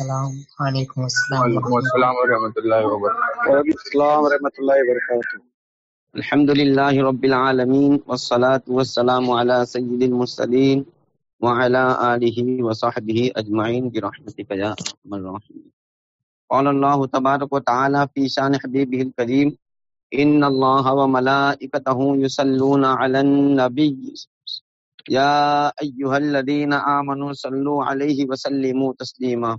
السلام علیکم السلام وعلیکم السلام ورحمۃ اللہ وبرکاتہ۔ وعلیکم السلام ورحمۃ اللہ وبرکاتہ۔ الحمد للہ رب العالمین والصلاة والسلام علی سید المرسلین وعلى آلہ وصحبہ اجمعین برحمتک یا ارحم الراحمین۔ قال اللہ تبارک وتعالی فی شان حبیبہ الکریم ان اللہ وملائکتہ یصلون علی النبی۔ یا ایہا الذین آمنوا صلوا علیہ وسلموا تسلیما۔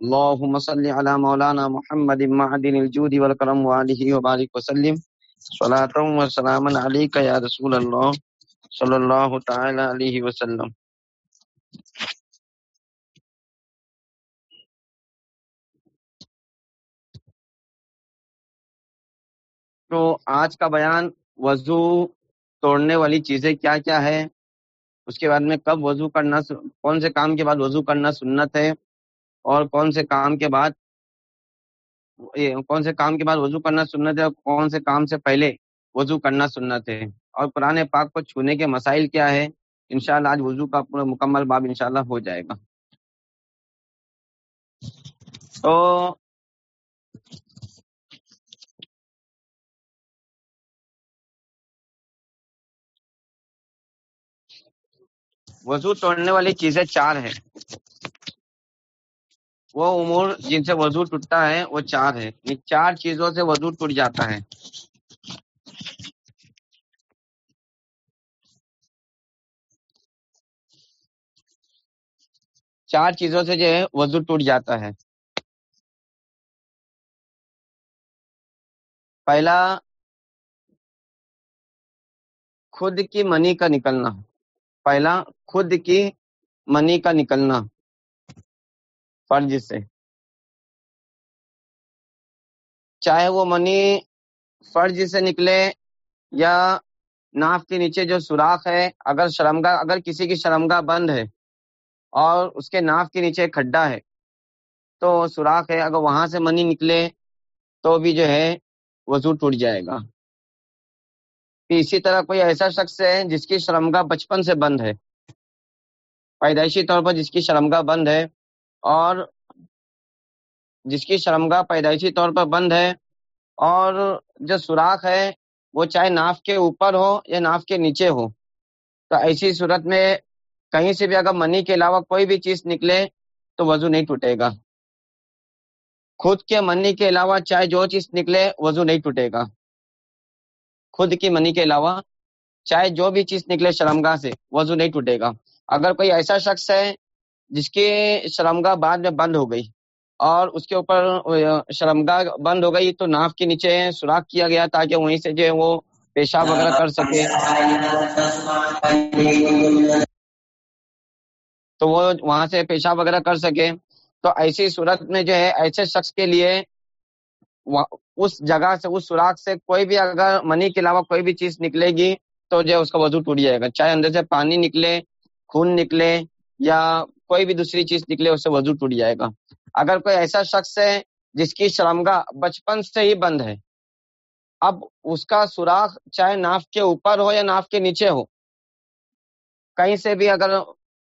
اللهم صل على مولانا محمد معدن الجود والکرم وآلہ وبارک وسلم. صلاة وسلاما علیکہ یا رسول اللہ صلی اللہ تعالی علیہ وسلم. تو آج کا بیان وضو توڑنے والی چیزیں کیا کیا ہے؟ اس کے بعد میں کب وضو کرنا کون سے کام کے بعد وضو کرنا سنت ہے؟ اور کون سے کام کے بعد کون سے کام کے بعد وضو کرنا سنت ہے اور کون سے کام سے پہلے وضو کرنا سنت ہے؟ اور قرآن پاک کو چھونے کے مسائل کیا ہے انشاءاللہ آج وضو کا پورا مکمل باب انشاءاللہ ہو جائے گا۔ تو وضو توڑنے والی چیزیں چار ہیں۔ وہ امور جن سے وضو ٹوٹتا ہے، وہ چار ہے یہ چار چیزوں سے وضو ٹوٹ جاتا ہے۔ چار چیزوں سے جو ہے، وضو ٹوٹ جاتا ہے۔ پہلا، خود کی منی کا نکلنا۔ پہلا، خود کی منی کا نکلنا۔ فرج سے چاہے وہ منی فرج سے نکلے یا ناف کے نیچے جو سوراخ ہے، اگر شرمگاہ، اگر کسی کی شرمگاہ بند ہے اور اس کے ناف کے نیچے کھڈا ہے، تو سوراخ ہے۔ اگر وہاں سے منی نکلے تو بھی جو ہے، وضو ٹوٹ جائے گا۔ اسی طرح کوئی ایسا شخص ہے جس کی شرمگاہ بچپن سے بند ہے۔ پیدائشی طور پر جس کی شرمگاہ بند ہے اور جس کی شرمگاہ پیدائشی طور پر بند ہے اور جو سوراخ ہے وہ چاہے ناف کے اوپر ہو یا ناف کے نیچے ہو۔ تو ایسی صورت میں کہیں سے بھی اگر منی کے علاوہ کوئی بھی چیز نکلے تو وضو نہیں ٹوٹے گا۔ خود کے منی کے علاوہ چاہے جو چیز نکلے وضو نہیں ٹوٹے گا۔ خود کی منی کے علاوہ چاہے جو بھی چیز نکلے شرمگاہ سے وضو نہیں ٹوٹے گا۔ اگر کوئی ایسا شخص ہے جس کی شرمگاہ بعد میں بند ہو گئی اور اس کے اوپر، شرمگاہ بند ہو گئی تو ناف کے نیچے سوراخ کیا گیا تاکہ وہیں سے جو ہے وہ پیشاب وغیرہ کر سکے۔ تو وہ وہاں سے پیشاب وغیرہ کر سکے۔ تو ایسی صورت میں جو ہے، ایسے شخص کے لیے اس جگہ سے، اس سوراخ سے کوئی بھی اگر منی کے علاوہ کوئی بھی چیز نکلے گی تو جو ہے اس کا وضو ٹوٹ جائے گا۔ چاہے اندر سے پانی نکلے، خون نکلے یا کوئی بھی دوسری چیز نکلے اس سے وضو ٹوٹ جائے گا۔ اگر کوئی ایسا شخص ہے جس کی شرمگاہ بچپن سے ہی بند ہے، اب اس کا سوراخ چاہے ناف کے اوپر ہو یا ناف کے نیچے ہو، کہیں سے بھی اگر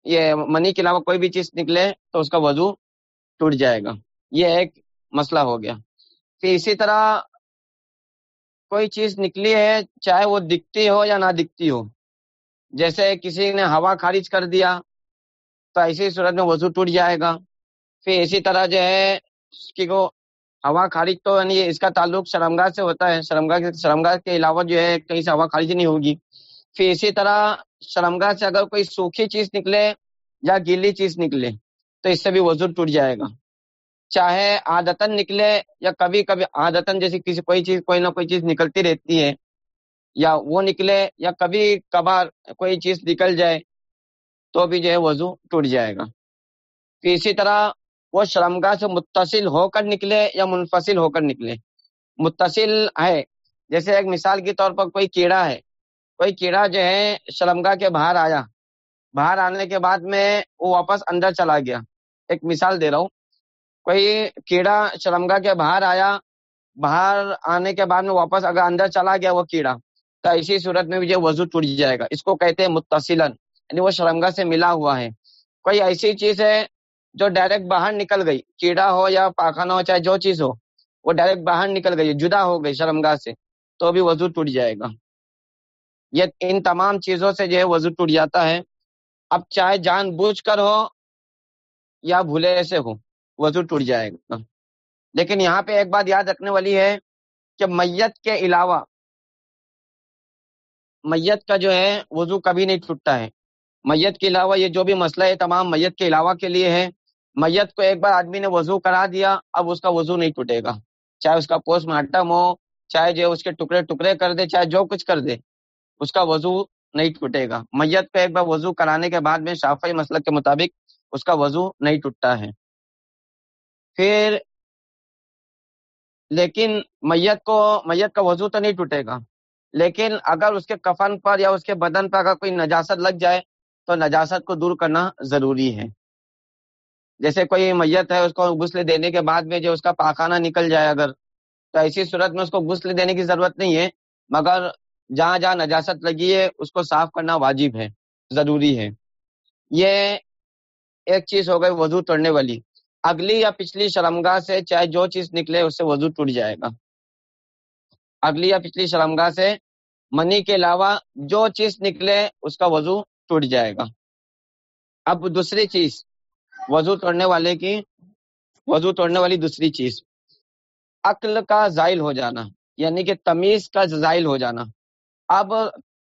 یہ منی کے علاوہ کوئی بھی چیز نکلے تو اس کا وضو ٹوٹ جائے گا۔ یہ ایک مسئلہ ہو گیا۔ پھر اسی طرح کوئی چیز نکلی ہے، چاہے وہ دکھتی ہو یا نہ دکھتی ہو، جیسے کسی نے ہوا خارج کر دیا تو ایسی صورت میں وضو ٹوٹ جائے گا۔ پھر اسی طرح جو ہے کی کو ہوا خارج تو یعنی اس کا تعلق شرمگاہ سے ہوتا ہے۔ شرمگاہ شرمگاہ کے علاوہ جو ہے کہیں سے ہوا خارج نہیں ہوگی۔ پھر اسی طرح شرمگاہ سے اگر کوئی سوکھی چیز نکلے یا گیلی چیز نکلے تو اس سے بھی وضو ٹوٹ جائے گا۔ چاہے عادتن نکلے یا کبھی کبھی عادتن جیسی کسی کوئی چیز کوئی نہ کوئی چیز نکلتی رہتی ہے یا وہ نکلے یا کبھی کبھار کوئی چیز نکل جائے تو بھی جو ہے وضو ٹوٹ جائے گا۔ اسی طرح وہ شرمگاہ سے متصل ہو کر نکلے یا منفصل ہو کر نکلے۔ متصل ہے۔ جیسے ایک مثال کے طور پر کوئی کیڑا ہے۔ کوئی کیڑا جو ہے شرمگاہ کے باہر آیا۔ باہر آنے کے بعد میں وہ واپس اندر چلا گیا۔ ایک مثال دے رہا ہوں۔ کوئی کیڑا شرمگاہ کے باہر آیا۔ باہر آنے کے بعد میں واپس اگر اندر چلا گیا وہ کیڑا۔ تو اسی صورت میں بھی جو وضو ٹوٹ جائے گا۔ اس کو کہتے ہیں متصلن یعنی وہ شرمگاہ سے ملا ہوا ہے۔ کوئی ایسی چیز ہے جو ڈائریکٹ باہر نکل گئی کیڑا ہو یا پاخانہ ہو، چاہے جو چیز ہو، وہ ڈائریکٹ باہر نکل گئی، جدا ہو گئی شرمگاہ سے، تو بھی وضو ٹوٹ جائے گا۔ یہ ان تمام چیزوں سے جو ہے وضو ٹوٹ جاتا ہے۔ اب چاہے جان بوجھ کر ہو یا بھولے سے ہو، وضو ٹوٹ جائے گا۔ لیکن یہاں پہ ایک بات یاد رکھنے والی ہے کہ میت کے علاوہ، میت کا جو ہے وضو کبھی نہیں ٹوٹتا ہے۔ میت کے علاوہ یہ جو بھی مسئلہ ہے، تمام میت کے علاوہ کے لیے ہے۔ میت کو ایک بار آدمی نے وضو کرا دیا، اب اس کا وضو نہیں ٹوٹے گا۔ چاہے اس کا پوسٹ مارٹم ہو، چاہے جو اس کے ٹکڑے ٹکڑے کر دے، چاہے جو کچھ کر دے، اس کا وضو نہیں ٹوٹے گا۔ میت کو ایک بار وضو کرانے کے بعد میں شافی مسلک کے مطابق اس کا وضو نہیں ٹوٹتا ہے۔ پھر، لیکن میت کو، میت کا وضو تو نہیں ٹوٹے گا۔ لیکن اگر اس کے کفن پر یا اس کے بدن پر اگر کوئی نجاست لگ جائے تو نجاست کو دور کرنا ضروری ہے۔ جیسے کوئی میت ہے، اس کو غسل دینے کے بعد میں جو اس کا پاخانہ نکل جائے اگر، تو ایسی صورت میں اس کو غسل دینے کی ضرورت نہیں ہے، مگر جہاں جہاں نجاست لگی ہے، اس کو صاف کرنا واجب ہے، ضروری ہے۔ یہ ایک چیز ہو گئی وضو توڑنے والی۔ اگلی یا پچھلی شرمگاہ سے چاہے جو چیز نکلے، اس سے وضو ٹوٹ جائے گا۔ اگلی یا پچھلی شرمگاہ سے، منی کے علاوہ جو چیز نکلے، اس کا وضو ٹوٹ جائے گا۔ اب دوسری چیز، وضو توڑنے والے کی، وضو توڑنے والی دوسری چیز۔ عقل کا زائل ہو جانا یعنی کہ تمیز کا زائل ہو جانا۔ اب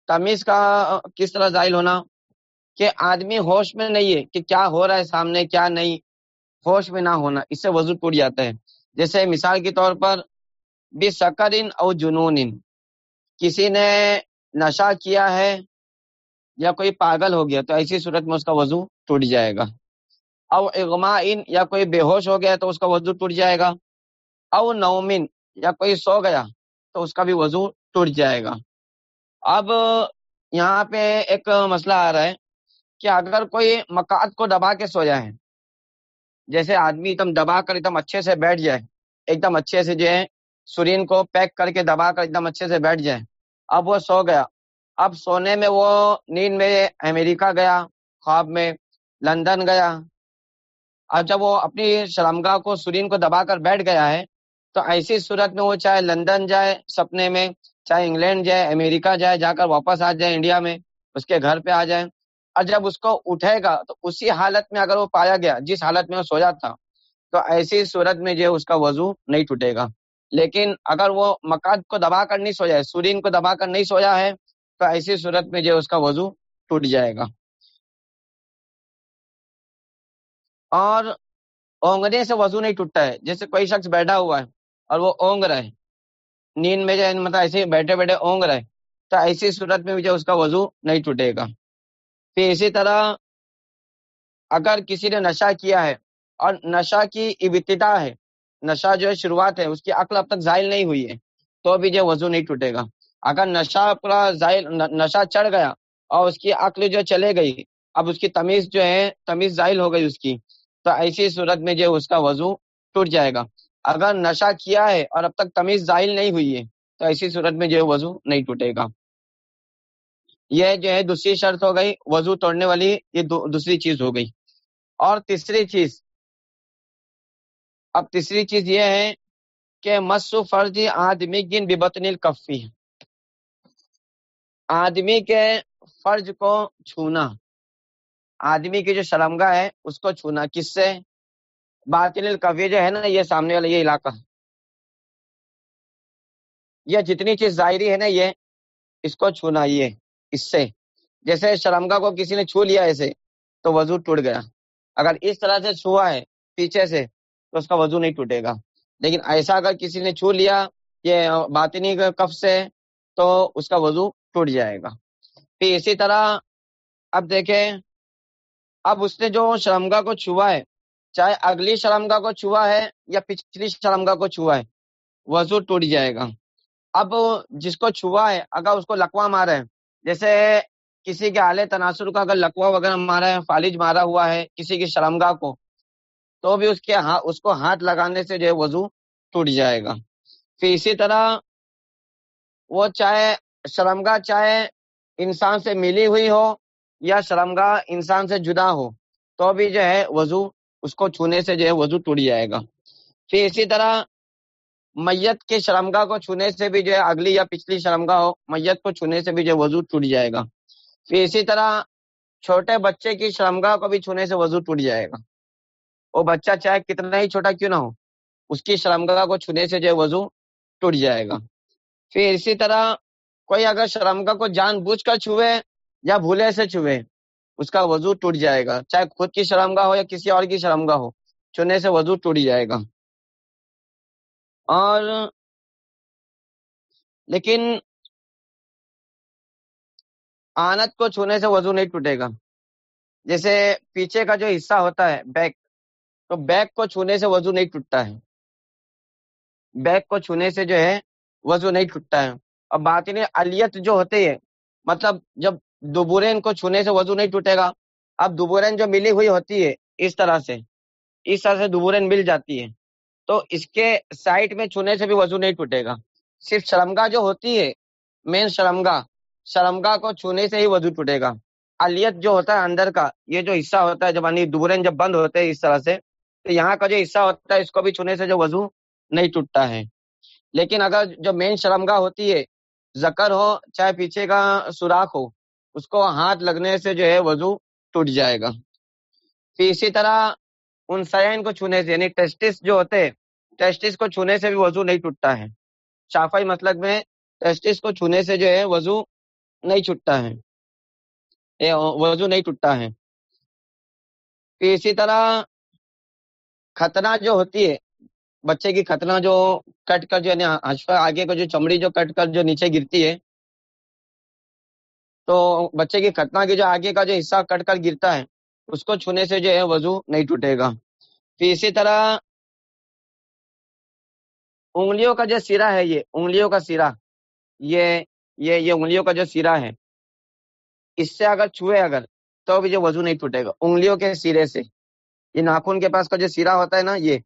تمیز کا کس طرح زائل ہونا؟ کہ آدمی ہوش میں نہیں ہے کہ کیا ہو رہا ہے سامنے، کیا نہیں۔ ہوش میں نہ ہونا، اس سے وضو ٹوٹ جاتا ہے۔ جیسے مثال کے طور پر بے سکرین اور جنون کسی نے نشہ کیا ہے یا کوئی پاگل ہو گیا تو ایسی صورت میں اس کا وضو ٹوٹ جائے گا۔ او اغما ان یا کوئی بے ہوش ہو گیا تو اس کا وضو ٹوٹ جائے گا۔ او نومن یا کوئی سو گیا تو اس کا بھی وضو ٹوٹ جائے گا۔ اب یہاں پہ ایک مسئلہ آ رہا ہے کہ اگر کوئی مکات کو دبا کے سو جائے، جیسے آدمی ایک دم دبا کر ایک دم اچھے سے بیٹھ جائے، ایک دم اچھے سے جو ہے سرین کو پیک کر کے دبا کر ایک دم اچھے سے بیٹھ جائے، اب وہ سو گیا۔ اب سونے میں وہ نیند میں امریکہ گیا، خواب میں لندن گیا۔ اب جب وہ اپنی شرمگاہ کو سرین کو دبا کر بیٹھ گیا ہے، تو ایسی صورت میں وہ چاہے لندن جائے، سپنے میں چاہے انگلینڈ جائے، امریکہ جائے، جا کر واپس آ جائے، انڈیا میں اس کے گھر پہ آ جائے۔ اور جب اس کو اٹھے گا، تو اسی حالت میں اگر وہ پایا گیا، جس حالت میں وہ سویا تھا تو ایسی صورت میں جو اس کا وضو نہیں ٹوٹے گا۔ لیکن اگر وہ مکاد کو دبا کر نہیں سویا ہے، سورین کو دبا کر نہیں سویا ہے تو ایسی صورت میں جو اس کا وضو ٹوٹ جائے گا۔ اور اونگنے سے وضو نہیں ٹوٹتا ہے، جیسے کوئی شخص بیٹھا ہوا ہے اور وہ اونگ رہے نیند میں جو مطلب ایسے بیٹھے بیٹھے اونگ رہے تو ایسی صورت میں بھی جو اس کا وضو نہیں ٹوٹے گا۔ پھر اسی طرح اگر کسی نے نشہ کیا ہے اور نشہ کی ابتدا ہے، نشہ جو ہے شروعات ہے، اس کی عقل اب تک ظاہر نہیں ہوئی ہے، تو بھی جو وضو نہیں ٹوٹے گا۔ اگر نشہ پورا نشہ چڑھ گیا اور اس کی عقل جو چلے گئی، اب اس کی تمیز جو ہے، تمیز ظاہر ہو گئی اس کی، تو ایسی صورت میں جو اس کا وضو ٹوٹ جائے گا۔ اگر نشہ کیا ہے اور اب تک تمیز ظاہر نہیں ہوئی ہے، تو ایسی صورت میں جو وضو نہیں ٹوٹے گا۔ یہ جو ہے دوسری شرط ہو گئی، وضو توڑنے والی یہ دوسری چیز ہو گئی۔ اور تیسری چیز، اب تیسری چیز یہ ہے کہ مسو فرضی آدمی گن ببتن الکفی۔ آدمی کے فرض کو چھونا۔ آدمی کی جو شرمگاہ ہے، اس کو چھونا۔ کس سے؟ باطن الکفی جو ہے نا، یہ سامنے والا، یہ علاقہ۔ یہ جتنی چیز ظاہری ہے نا، یہ اس کو چھونا، یہ اس سے۔ جیسے شرمگا کو کسی نے چھو لیا ایسے، تو وضو ٹوٹ گیا۔ اگر اس طرح سے چھوا ہے پیچھے سے، تو اس کا وضو نہیں ٹوٹے گا۔ لیکن ایسا اگر کسی نے چھو لیا یہ باطنی کف سے، تو اس کا وضو ٹوٹ جائے گا۔ پھر اسی طرح اب دیکھیں، اب اس نے جو شرمگا کو چھوا ہے، چاہے اگلی شرمگا کو چھوا ہے یا پچھلی شرمگا کو چھوا ہے، وضو ٹوٹ جائے گا۔ اب جس کو چھوا ہے، اگر اس کو لکوا مارا ہے، جیسے کسی کے آلے تناسر کا اگر لکوا وغیرہ مارا ہے، فالج مارا ہوا ہے کسی کی شرمگاہ کو، تو بھی اس کے ہاں اس کو ہاتھ لگانے سے جو ہے وضو ٹوٹ جائے گا۔ پھر اسی طرح وہ چاہے شرمگاہ چاہے انسان سے ملی ہوئی ہو یا شرمگاہ انسان سے جدا ہو، تو بھی جو ہے وضو اس کو چھونے سے جو ہے وضو ٹوٹ جائے گا۔ پھر اسی طرح میت کے شرمگاہ کو چھونے سے بھی جو ہے اگلی یا پچھلی شرمگاہ ہو، میت کو چھونے سے بھی جو ہے وضو ٹوٹ جائے گا۔ پھر اسی طرح چھوٹے بچے کی شرمگاہ کو بھی چھونے سے وضو ٹوٹ جائے گا۔ وہ بچہ چاہے کتنا ہی چھوٹا کیوں نہ ہو، اس کی شرمگاہ کو چھونے سے جو ہے وضو ٹوٹ جائے گا۔ پھر اسی طرح کوئی اگر شرمگاہ کو جان بوجھ کر چھوئے یا بھولے سے چھوئے، اس کا وضو ٹوٹ جائے گا۔ چاہے خود کی شرمگاہ ہو یا کسی اور کی شرمگاہ ہو چھونے سے وضو ٹوٹ جائے گا۔ اور لیکن آنت کو چھونے سے وضو نہیں ٹوٹے گا۔ جیسے پیچھے کا جو حصہ ہوتا ہے، بیک، تو بیک کو چھونے سے وضو نہیں ٹوٹتا ہے۔ بیک کو چھونے سے جو ہے، وضو نہیں ٹوٹتا ہے۔ اور باطنی الیت جو ہوتے ہے مطلب جب دوبورین کو چھونے سے وضو نہیں ٹوٹے گا، اب دوبورین جو ملی ہوئی ہوتی ہے اس طرح سے، اس طرح سے دوبورین مل جاتی ہے۔ تو اس کے سائٹ میں چھونے سے بھی وضو نہیں ٹوٹے گا۔ صرف شرمگاہ جو ہوتی ہے مین شرمگاہ شرمگاہ کو چھونے سے ہی وضو ٹوٹے گا۔ الیت جو ہوتا ہے اندر کا، یہ جو حصہ ہوتا ہے، جب یعنی دوبورین جب بند ہوتے ہیں اس طرح سے، تو یہاں کا جو حصہ ہوتا ہے، اس کو بھی چھونے سے جو وضو نہیں ٹوٹتا ہے۔ لیکن اگر جو مین شرمگاہ ہوتی ہے زکر ہو، چاہے پیچھے کا سوراخ ہو، اس کو ہاتھ لگنے سے جو ہے وضو ٹوٹ جائے گا۔ پھر اسی طرح ان سین کو چھونے سے یعنی ٹیسٹس جو ہوتے ٹیسٹس کو چھونے سے بھی وضو نہیں ٹوٹتا ہے۔ شافائی مطلب میں ٹیسٹس کو چھونے سے جو ہے وضو نہیں چھٹتا ہے۔ وضو نہیں ٹوٹتا ہے۔ پھر اسی طرح ختنہ جو ہوتی ہے بچے کی ختنہ جو کٹ کر جو یعنی آگے کو جو چمڑی جو کٹ کر جو نیچے گرتی ہے، تو بچے کی ختنہ کی جو آگے کا جو حصہ کٹ کر گرتا ہے، اس کو چھونے سے جو ہے وضو نہیں ٹوٹے گا۔ پھر اسی طرح انگلیوں کا جو سیرا ہے، یہ انگلیوں کا سیرا یہ یہ یہ انگلیوں کا جو سیرا ہے، اس سے اگر چھوئے اگر، تو بھی جو وضو نہیں ٹوٹے گا۔ انگلیوں کے سیرے سے، یہ ناخن کے پاس کا جو سیرا ہوتا ہے نا، یہ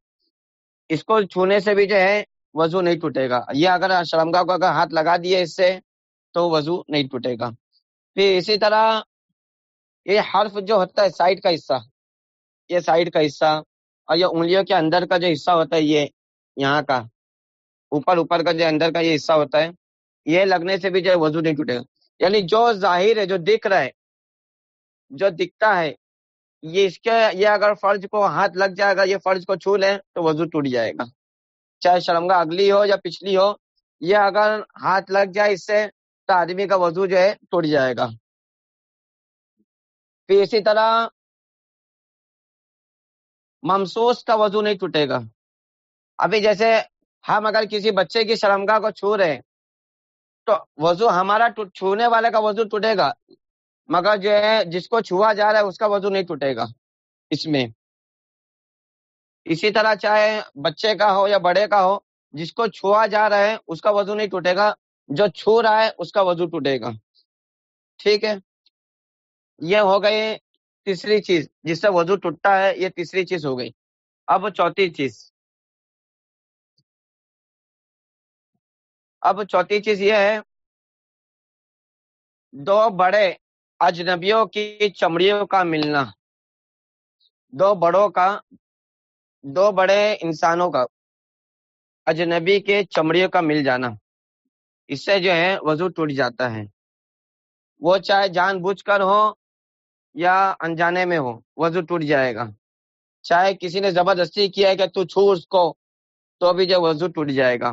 اس کو چھونے سے بھی جو ہے وضو نہیں ٹوٹے گا۔ یہ اگر شرمگاہ کو اگر ہاتھ لگا دیے اس سے تو وضو نہیں ٹوٹے گا۔ پھر اسی طرح یہ حرف جو ہوتا ہے سائڈ کا حصہ، یہ سائڈ کا حصہ اور یہ انگلیوں کے اندر کا جو حصہ ہوتا ہے، یہ یہاں کا اوپر اوپر کا جو اندر کا یہ حصہ ہوتا ہے، یہ لگنے سے بھی جو ہے وضو نہیں ٹوٹے گا۔ یعنی جو ظاہر ہے، جو دکھ رہا ہے، جو دکھتا ہے یہ اس کے یہ اگر فرض کو ہاتھ لگ جائے گا یہ فرض کو چھو لیں تو وضو ٹوٹ جائے گا۔ چاہے شرمگا اگلی ہو یا پچھلی ہو، یہ اگر ہاتھ لگ جائے اس سے تو آدمی کا وضو جو ہے ٹوٹ جائے گا۔ پھر اسی طرح ممسوس کا وضو نہیں ٹوٹے گا۔ ابھی جیسے ہم اگر کسی بچے کی شرمگاہ کو چھو رہے تو وضو ہمارا چھونے والے کا وضو ٹوٹے گا۔ مگر جو ہے، جس کو چھوا جا رہا ہے، اس کا وضو نہیں ٹوٹے گا۔ اس میں۔ اسی طرح چاہے بچے کا ہو یا بڑے کا ہو، جس کو چھوا جا رہا ہے، اس کا وضو نہیں ٹوٹے گا۔ جو چھو رہا ہے، اس کا وضو ٹوٹے گا۔ ٹھیک ہے؟ یہ ہو گئی تیسری چیز۔ جس سے وضو ٹوٹتا ہے، یہ تیسری چیز ہو گئی۔ اب چوتھی چیز۔ اب چوتھی چیز یہ ہے، دو بڑے اجنبیوں کی چمڑیوں کا ملنا۔ دو بڑوں کا، دو بڑے انسانوں کا، اجنبی کے چمڑیوں کا مل جانا۔ اس سے جو ہے وضو ٹوٹ جاتا ہے۔ وہ چاہے جان بوجھ کر ہو یا انجانے میں ہو، وضو ٹوٹ جائے گا۔ چاہے کسی نے زبردستی کیا ہے کہ تو چھو اس کو، تو بھی جو وضو ٹوٹ جائے گا۔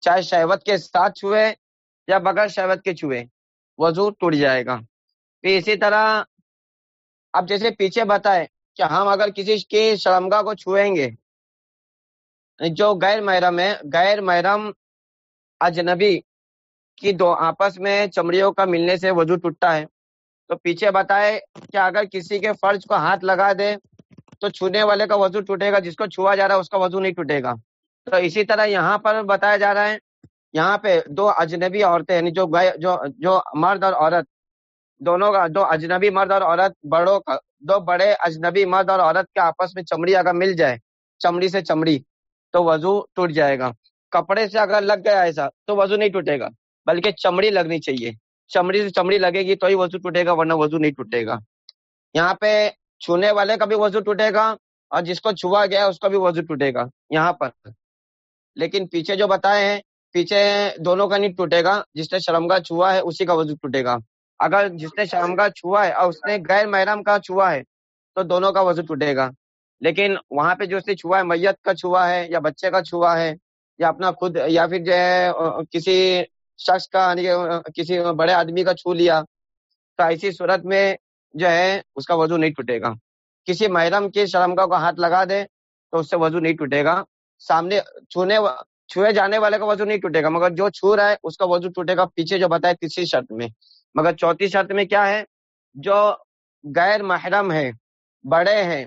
چاہے شہوت کے ساتھ چھوئے یا بغیر شہوت کے چھوئے، وضو ٹوٹ جائے گا۔ پھر اسی طرح اب جیسے پیچھے بتائے کہ ہم اگر کسی کی شرمگاہ کو چھوئیں گے یعنی جو غیر محرم ہے غیر محرم اجنبی کی دو آپس میں چمڑیوں کا ملنے سے وضو ٹوٹتا ہے۔ تو پیچھے بتائے کہ اگر کسی کے فرض کو ہاتھ لگا دے تو چھونے والے کا وضو ٹوٹے گا، جس کو چھوا جا رہا ہے، اس کا وضو نہیں ٹوٹے گا۔ تو اسی طرح یہاں پر بتایا جا رہا ہے، یہاں پہ دو اجنبی عورتیں یعنی جو جو جو مرد اور عورت دونوں کا دو اجنبی مرد اور عورت بڑوں کا دو بڑے اجنبی مرد اور عورت کے آپس میں چمڑی اگر مل جائے، چمڑی سے چمڑی، تو وضو ٹوٹ جائے گا۔ کپڑے سے اگر لگ گیا ایسا، تو وضو نہیں ٹوٹے گا، بلکہ چمڑی لگنی چاہیے۔ چمڑی سے چمڑی لگے گی تو ہی وضو ٹوٹے گا، ورنہ وضو نہیں ٹوٹے گا۔ یہاں پہ چھونے والے کا بھی وضو ٹوٹے گا اور جس کو چھوا گیا اس کا بھی وضو ٹوٹے گا۔ یہاں پر۔ لیکن پیچھے جو بتائے ہیں، پیچھے دونوں کا نہیں ٹوٹے گا، جس نے شرمگاہ چھوا ہے، اسی کا وضو ٹوٹے گا۔ اگر جس نے شرمگاہ چھوا ہے اور اس نے غیر محرم کا چھوا ہے، تو دونوں کا وضو ٹوٹے گا۔ لیکن وہاں پہ جو اس نے چھوا ہے، میت کا چھوا ہے یا بچے کا چھوا ہے یا اپنا خود یا پھر جو ہے کسی شخص کا یعنی کسی بڑے آدمی کا چھو لیا، تو ایسی صورت میں جو ہے اس کا وضو نہیں ٹوٹے گا۔ کسی محرم کی شرمگاہ کو ہاتھ لگا دے تو اس سے وضو نہیں ٹوٹے گا۔ سامنے چھونے چھوئے جانے والے کا وضو نہیں ٹوٹے گا، مگر جو چھو رہا ہے، اس کا وضو ٹوٹے گا پیچھے جو بتایا تیسری شرط میں۔ مگر چوتھی شرط میں کیا ہے؟ جو غیر محرم ہے بڑے ہیں،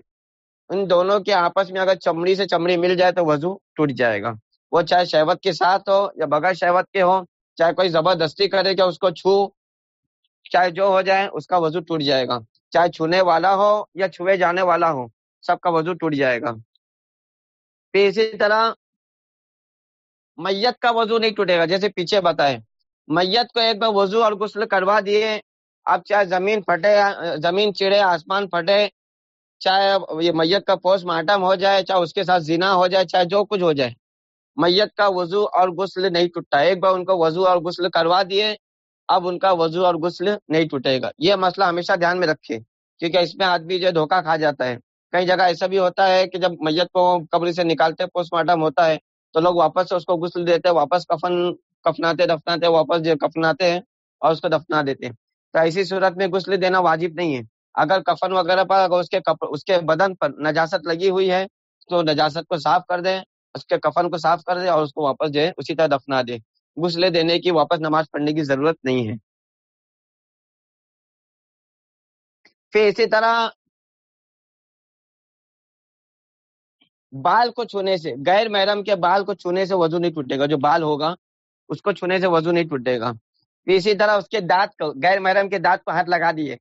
ان دونوں کے آپس میں اگر چمڑی سے چمڑی مل جائے تو وضو ٹوٹ جائے گا۔ وہ چاہے شہوت کے ساتھ ہو یا بغیر شہوت کے ہو، چاہے کوئی زبردستی کرے کہ اس کو چھو، چاہے جو ہو جائے اس کا وضو ٹوٹ جائے گا۔ چاہے چھونے والا ہو یا چھوئے جانے والا ہو، سب کا وضو ٹوٹ جائے گا۔ پھر اسی طرح میت کا وضو نہیں ٹوٹے گا، جیسے پیچھے بتائے۔ میت کو ایک بار وضو اور غسل کروا دیے۔ اب چاہے زمین پھٹے، زمین چڑے آسمان پھٹے، چاہے یہ میت کا پوسٹ مارٹم ہو جائے، چاہے اس کے ساتھ زنا ہو جائے، چاہے جو کچھ ہو جائے۔ میت کا وضو اور غسل نہیں ٹوٹتا۔ ایک بار ان کو وضو اور غسل کروا دیے۔ اب ان کا وضو اور غسل نہیں ٹوٹے گا۔ یہ مسئلہ ہمیشہ دھیان میں رکھے کیونکہ اس میں آدمی جو دھوکہ کھا جاتا ہے۔ کئی جگہ ایسا بھی ہوتا ہے کہ جب میت کو قبر سے نکالتے، پوسٹ مارٹم ہوتا ہے، تو لوگ واپس سے اس کو غسل دیتے، واپس کفن کفناتے، دفناتے، واپس کفناتے ہیں اور اس کو دفنا دیتے ہیں۔ تو ایسی صورت میں غسل دینا واجب نہیں ہے۔ اگر کفن وغیرہ پر اگر اس کے اس کے بدن پر نجاست لگی ہوئی ہے تو نجاست کو صاف کر دیں، اس کے کفن کو صاف کر دے اور اس کو واپس جو ہے اسی طرح دفنا دے غسلے دینے کی واپس نماز پڑھنے کی ضرورت نہیں ہے۔ پھر اسی طرح بال کو چھونے سے، غیر محرم کے بال کو چھونے سے وضو نہیں ٹوٹے گا۔ جو بال ہوگا اس کو چھونے سے وضو نہیں ٹوٹے گا۔ اسی طرح اس کے دانت کو غیر محرم کے دانت کو ہاتھ لگا دیے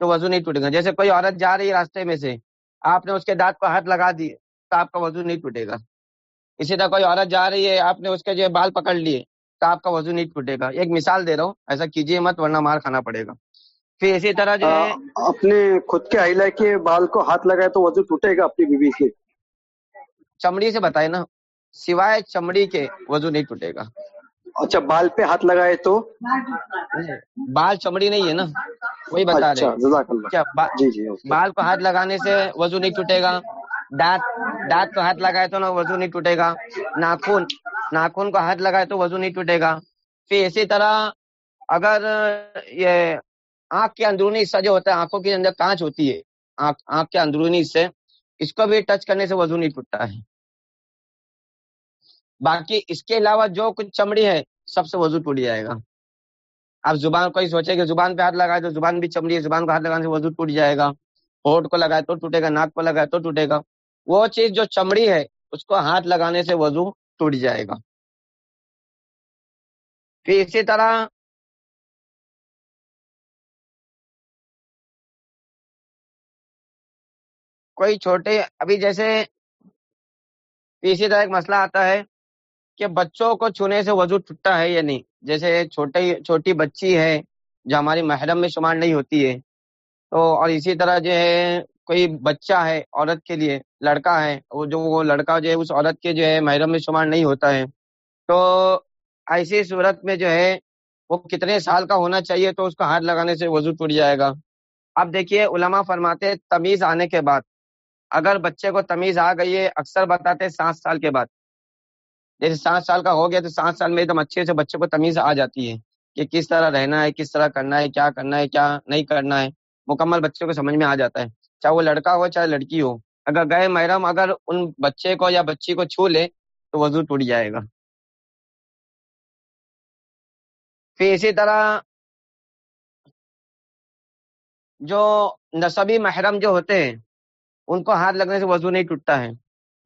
تو وضو نہیں ٹوٹے گا۔ جیسے کوئی عورت جا رہی ہے راستے میں سے آپ نے اس کے دانت کو ہاتھ لگا دیے تو آپ کا وضو نہیں ٹوٹے گا۔ اسی طرح کوئی عورت جا رہی ہے آپ نے اس کے جو بال پکڑ لیے تو آپ کا وضو نہیں ٹوٹے گا۔ ایک مثال دے رہا ہوں ایسا کیجیے مت ورنہ مار کھانا پڑے گا۔ پھر اسی طرح جو ہے اپنے خود کے اہل کے بال کو ہاتھ لگائے تو وضو ٹوٹے گا اپنی بیوی کے۔ چمڑی سے بتائے نا۔ سوائے چمڑی کے وضو نہیں ٹوٹے گا۔ اچھا بال پہ ہاتھ لگائے تو؟ بال چمڑی نہیں ہے نا۔ وہی بتا اچھا رہے با- جی جی۔ بال کو ہاتھ لگانے سے وضو نہیں ٹوٹے گا۔ دانت دانت کو ہاتھ لگائے تو نا وضو نہیں ٹوٹے گا۔ ناخن ناخن کو ہاتھ لگائے تو وضو نہیں ٹوٹے گا۔ پھر اسی طرح اگر یہ آنکھ کے اندرونی حصہ جو ہوتا ہے آنکھوں کے اندر کانچ ہوتی ہے آنکھ آنکھ کے اندرونی حصے اس کو بھی ٹچ کرنے سے وضو نہیں ٹوٹتا ہے۔ باقی اس کے علاوہ جو کچھ چمڑی ہے، سب سے وضو ٹوٹ جائے گا۔ آپ زبان کوئی سوچے کہ زبان پہ ہاتھ لگائے تو زبان بھی چمڑی ہے، زبان کو ہاتھ لگانے سے وضو ٹوٹ جائے گا۔ ہوٹ کو لگائے تو ٹوٹے گا، ناک کو لگائے تو ٹوٹے گا۔ وہ چیز جو چمڑی ہے، اس کو ہاتھ لگانے سے وضو ٹوٹ جائے گا۔ پھر اسی طرح کوئی چھوٹے، ابھی جیسے اسی طرح ایک مسئلہ آتا ہے۔ کہ بچوں کو چھونے سے وضو ٹوٹتا ہے یا نہیں؟ جیسے چھوٹے، چھوٹی بچی ہے جو ہماری محرم میں شمار نہیں ہوتی ہے، تو اور اسی طرح جو ہے کوئی بچہ ہے، عورت کے لیے، لڑکا ہے، وہ جو وہ لڑکا جو ہے، اس عورت کے جو ہے محرم میں شمار نہیں ہوتا ہے۔ تو ایسی صورت میں جو ہے وہ کتنے سال کا ہونا چاہیے تو اس کو ہاتھ لگانے سے وضو ٹوٹ جائے گا۔ اب دیکھیے، علماء فرماتے تمیز آنے کے بعد۔ اگر بچے کو تمیز آ گئی ہے، اکثر بتاتے سات سال کے بعد۔ جیسے سات سال کا ہو گیا تو سات سال میں ایک دم اچھے سے بچے کو تمیز آ جاتی ہے کہ کس طرح رہنا ہے، کس طرح کرنا ہے، کیا کرنا ہے، کیا نہیں کرنا ہے۔ مکمل بچے کو سمجھ میں آ جاتا ہے۔ چاہے وہ لڑکا ہو، چاہے لڑکی ہو۔ اگر گئے محرم، اگر ان بچے کو یا بچی کو چھو لے تو وضو ٹوٹ جائے گا۔ پھر اسی طرح جو نصبی محرم جو ہوتے ہیں، ان کو ہاتھ لگنے سے وضو نہیں ٹوٹتا ہے۔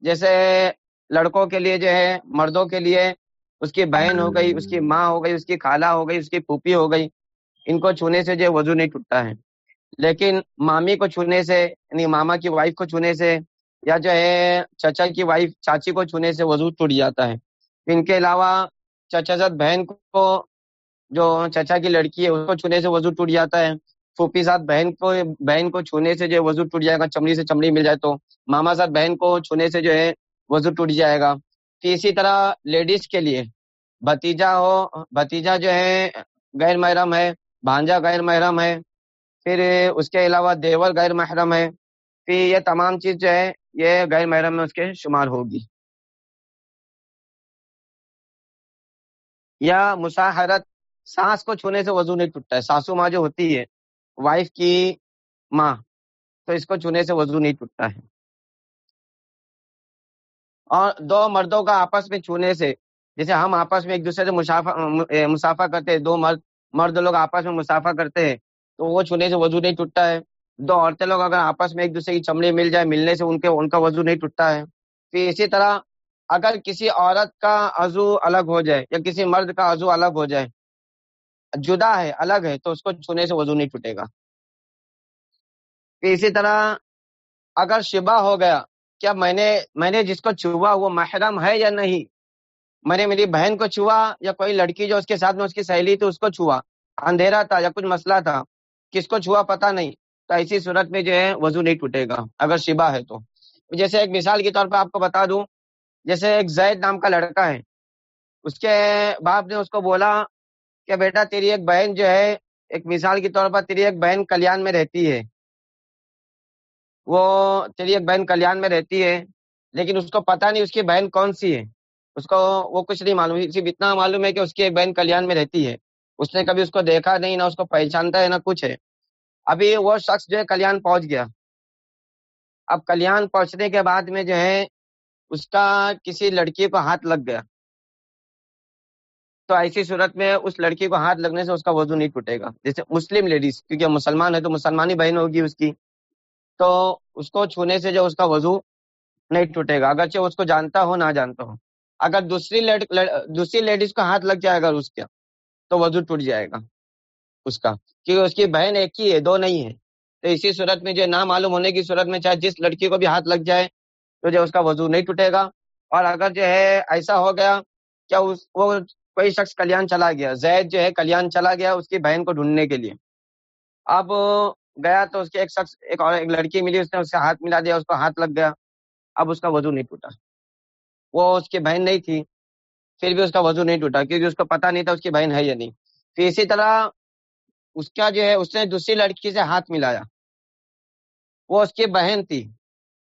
جیسے لڑکوں کے لیے جو ہے مردوں کے لیے اس کی بہن ہو گئی اس کی ماں ہو گئی اس کی خالہ ہو گئی اس کی پھوپھی ہو گئی۔ ان کو چھونے سے جو وضو نہیں ٹوٹتا ہے۔ لیکن مامی کو چھونے سے یعنی ماما کی وائف کو چھونے سے یا جو ہے چچا کی وائف چاچی کو چھونے سے وضو ٹوٹ جاتا ہے۔ ان کے علاوہ چچا زد بہن کو جو چچا کی لڑکی ہے اس کو چھونے سے وضو ٹوٹ جاتا ہے۔ پھوپھی ساتھ بہن کو بہن کو چھونے سے جو ہے وضو ٹوٹ جائے گا چمڑی سے چمڑی مل جائے تو۔ ماما ساتھ بہن کو چھونے سے جو ہے وضو ٹوٹ جائے گا۔ پھر اسی طرح لیڈیز کے لیے بھتیجا ہو، بھتیجا جو ہے غیر محرم ہے، بھانجا غیر محرم ہے، پھر اس کے علاوہ دیور غیر محرم ہے۔ پھر یہ تمام چیز جو ہے، یہ غیر محرم میں اس کے شمار ہوگی۔ یا مساحرت، سانس کو چھونے سے وضو نہیں ٹوٹتا ہے۔ ساسو ماں جو ہوتی ہے، وائف کی ماں، تو اس کو چھونے سے وضو نہیں ٹوٹتا ہے۔ دو مردوں کا آپس میں چھونے سے۔ جیسے ہم آپس میں ایک دوسرے سے مسافہ مسافہ کرتے ہیں۔ دو مرد مرد لوگ آپس میں مسافہ کرتے ہیں۔ تو وہ چھونے سے وضو نہیں ٹوٹتا ہے۔ دو عورتیں لوگ اگر آپس میں ایک دوسرے کی چمڑی مل جائے، ملنے سے ان کے، ان کا وضو نہیں ٹوٹتا ہے۔ پھر اسی طرح اگر کسی عورت کا عضو الگ ہو جائے یا کسی مرد کا عضو الگ ہو جائے، جدا ہے، الگ ہے، تو اس کو چھونے سے وضو نہیں ٹوٹے گا۔ پھر اسی طرح اگر شبہ ہو گیا کیا میں نے میں نے جس کو چھوا وہ محرم ہے یا نہیں؟ میں نے میری بہن کو چھوا یا کوئی لڑکی جو اس کے ساتھ میں اس کی سہیلی تھی اس کو چھوا اندھیرا تھا یا کچھ مسئلہ تھا؟ کس کو چھوا پتا نہیں؟ تو ایسی صورت میں جو ہے وضو نہیں ٹوٹے گا، اگر شبہ ہے تو۔ جیسے ایک مثال کے طور پہ آپ کو بتا دوں، جیسے ایک زید نام کا لڑکا ہے۔ اس کے باپ نے اس کو بولا کہ بیٹا تیری ایک بہن جو ہے، ایک مثال کے طور پر تیری ایک بہن کلیان میں رہتی ہے۔ وہ تیری ایک بہن کلیان میں رہتی ہے، لیکن اس کو پتا نہیں اس کی بہن کون سی ہے۔ اس کو وہ کچھ نہیں معلوم، صرف اتنا معلوم ہے کہ اس کی ایک بہن کلیان میں رہتی ہے۔ اس نے کبھی اس کو دیکھا نہیں، نہ اس کو پہچانتا ہے، نہ کچھ ہے۔ ابھی وہ شخص جو ہے کلیان پہنچ گیا۔ اب کلیان پہنچنے کے بعد میں جو ہے، اس کا کسی لڑکی کو ہاتھ لگ گیا۔ تو ایسی صورت میں اس لڑکی کو ہاتھ لگنے سے اس کا وضو نہیں ٹوٹے گا، جیسے مسلم لیڈیز کیونکہ مسلمان ہے تو مسلمانی بہن ہوگی اس کی۔ تو اس کو چھونے سے جو اس کا وضو نہیں ٹوٹے گا، اگرچہ اس کو جانتا ہو نہ جانتا ہو اگر دوسری لڑ... لڑ... دوسری لیڈیز کو ہاتھ لگ جائے گا اس کا تو وضو ٹوٹ جائے گا۔ اس کا، کیونکہ اس کی بہن ایک ہی ہے، دو نہیں ہے تو اسی صورت میں جو نہ معلوم ہونے کی صورت میں چاہے جس لڑکی کو بھی ہاتھ لگ جائے، تو جو اس کا وضو نہیں ٹوٹے گا۔ اور اگر جو ہے ایسا ہو گیا کیا اس، وہ کوئی شخص کلیان چلا گیا، زید جو ہے کلیان چلا گیا اس کی بہن کو ڈھونڈنے کے لیے۔ اب گیا تو اس کے ایک شخص، ایک اور ایک لڑکی ملی، اس نے اس سے ہاتھ ملا دیا، اس کو ہاتھ لگ گیا۔ اب اس کا وضو نہیں ٹوٹا۔ وہ اس کی بہن نہیں تھی، پھر بھی اس کا وضو نہیں ٹوٹا، کیونکہ اس کو پتا نہیں تھا اس کی بہن ہے یا نہیں۔ پھر اسی طرح اس کا جو ہے، اس نے دوسری لڑکی سے ہاتھ ملایا۔ وہ اس کی بہن تھی،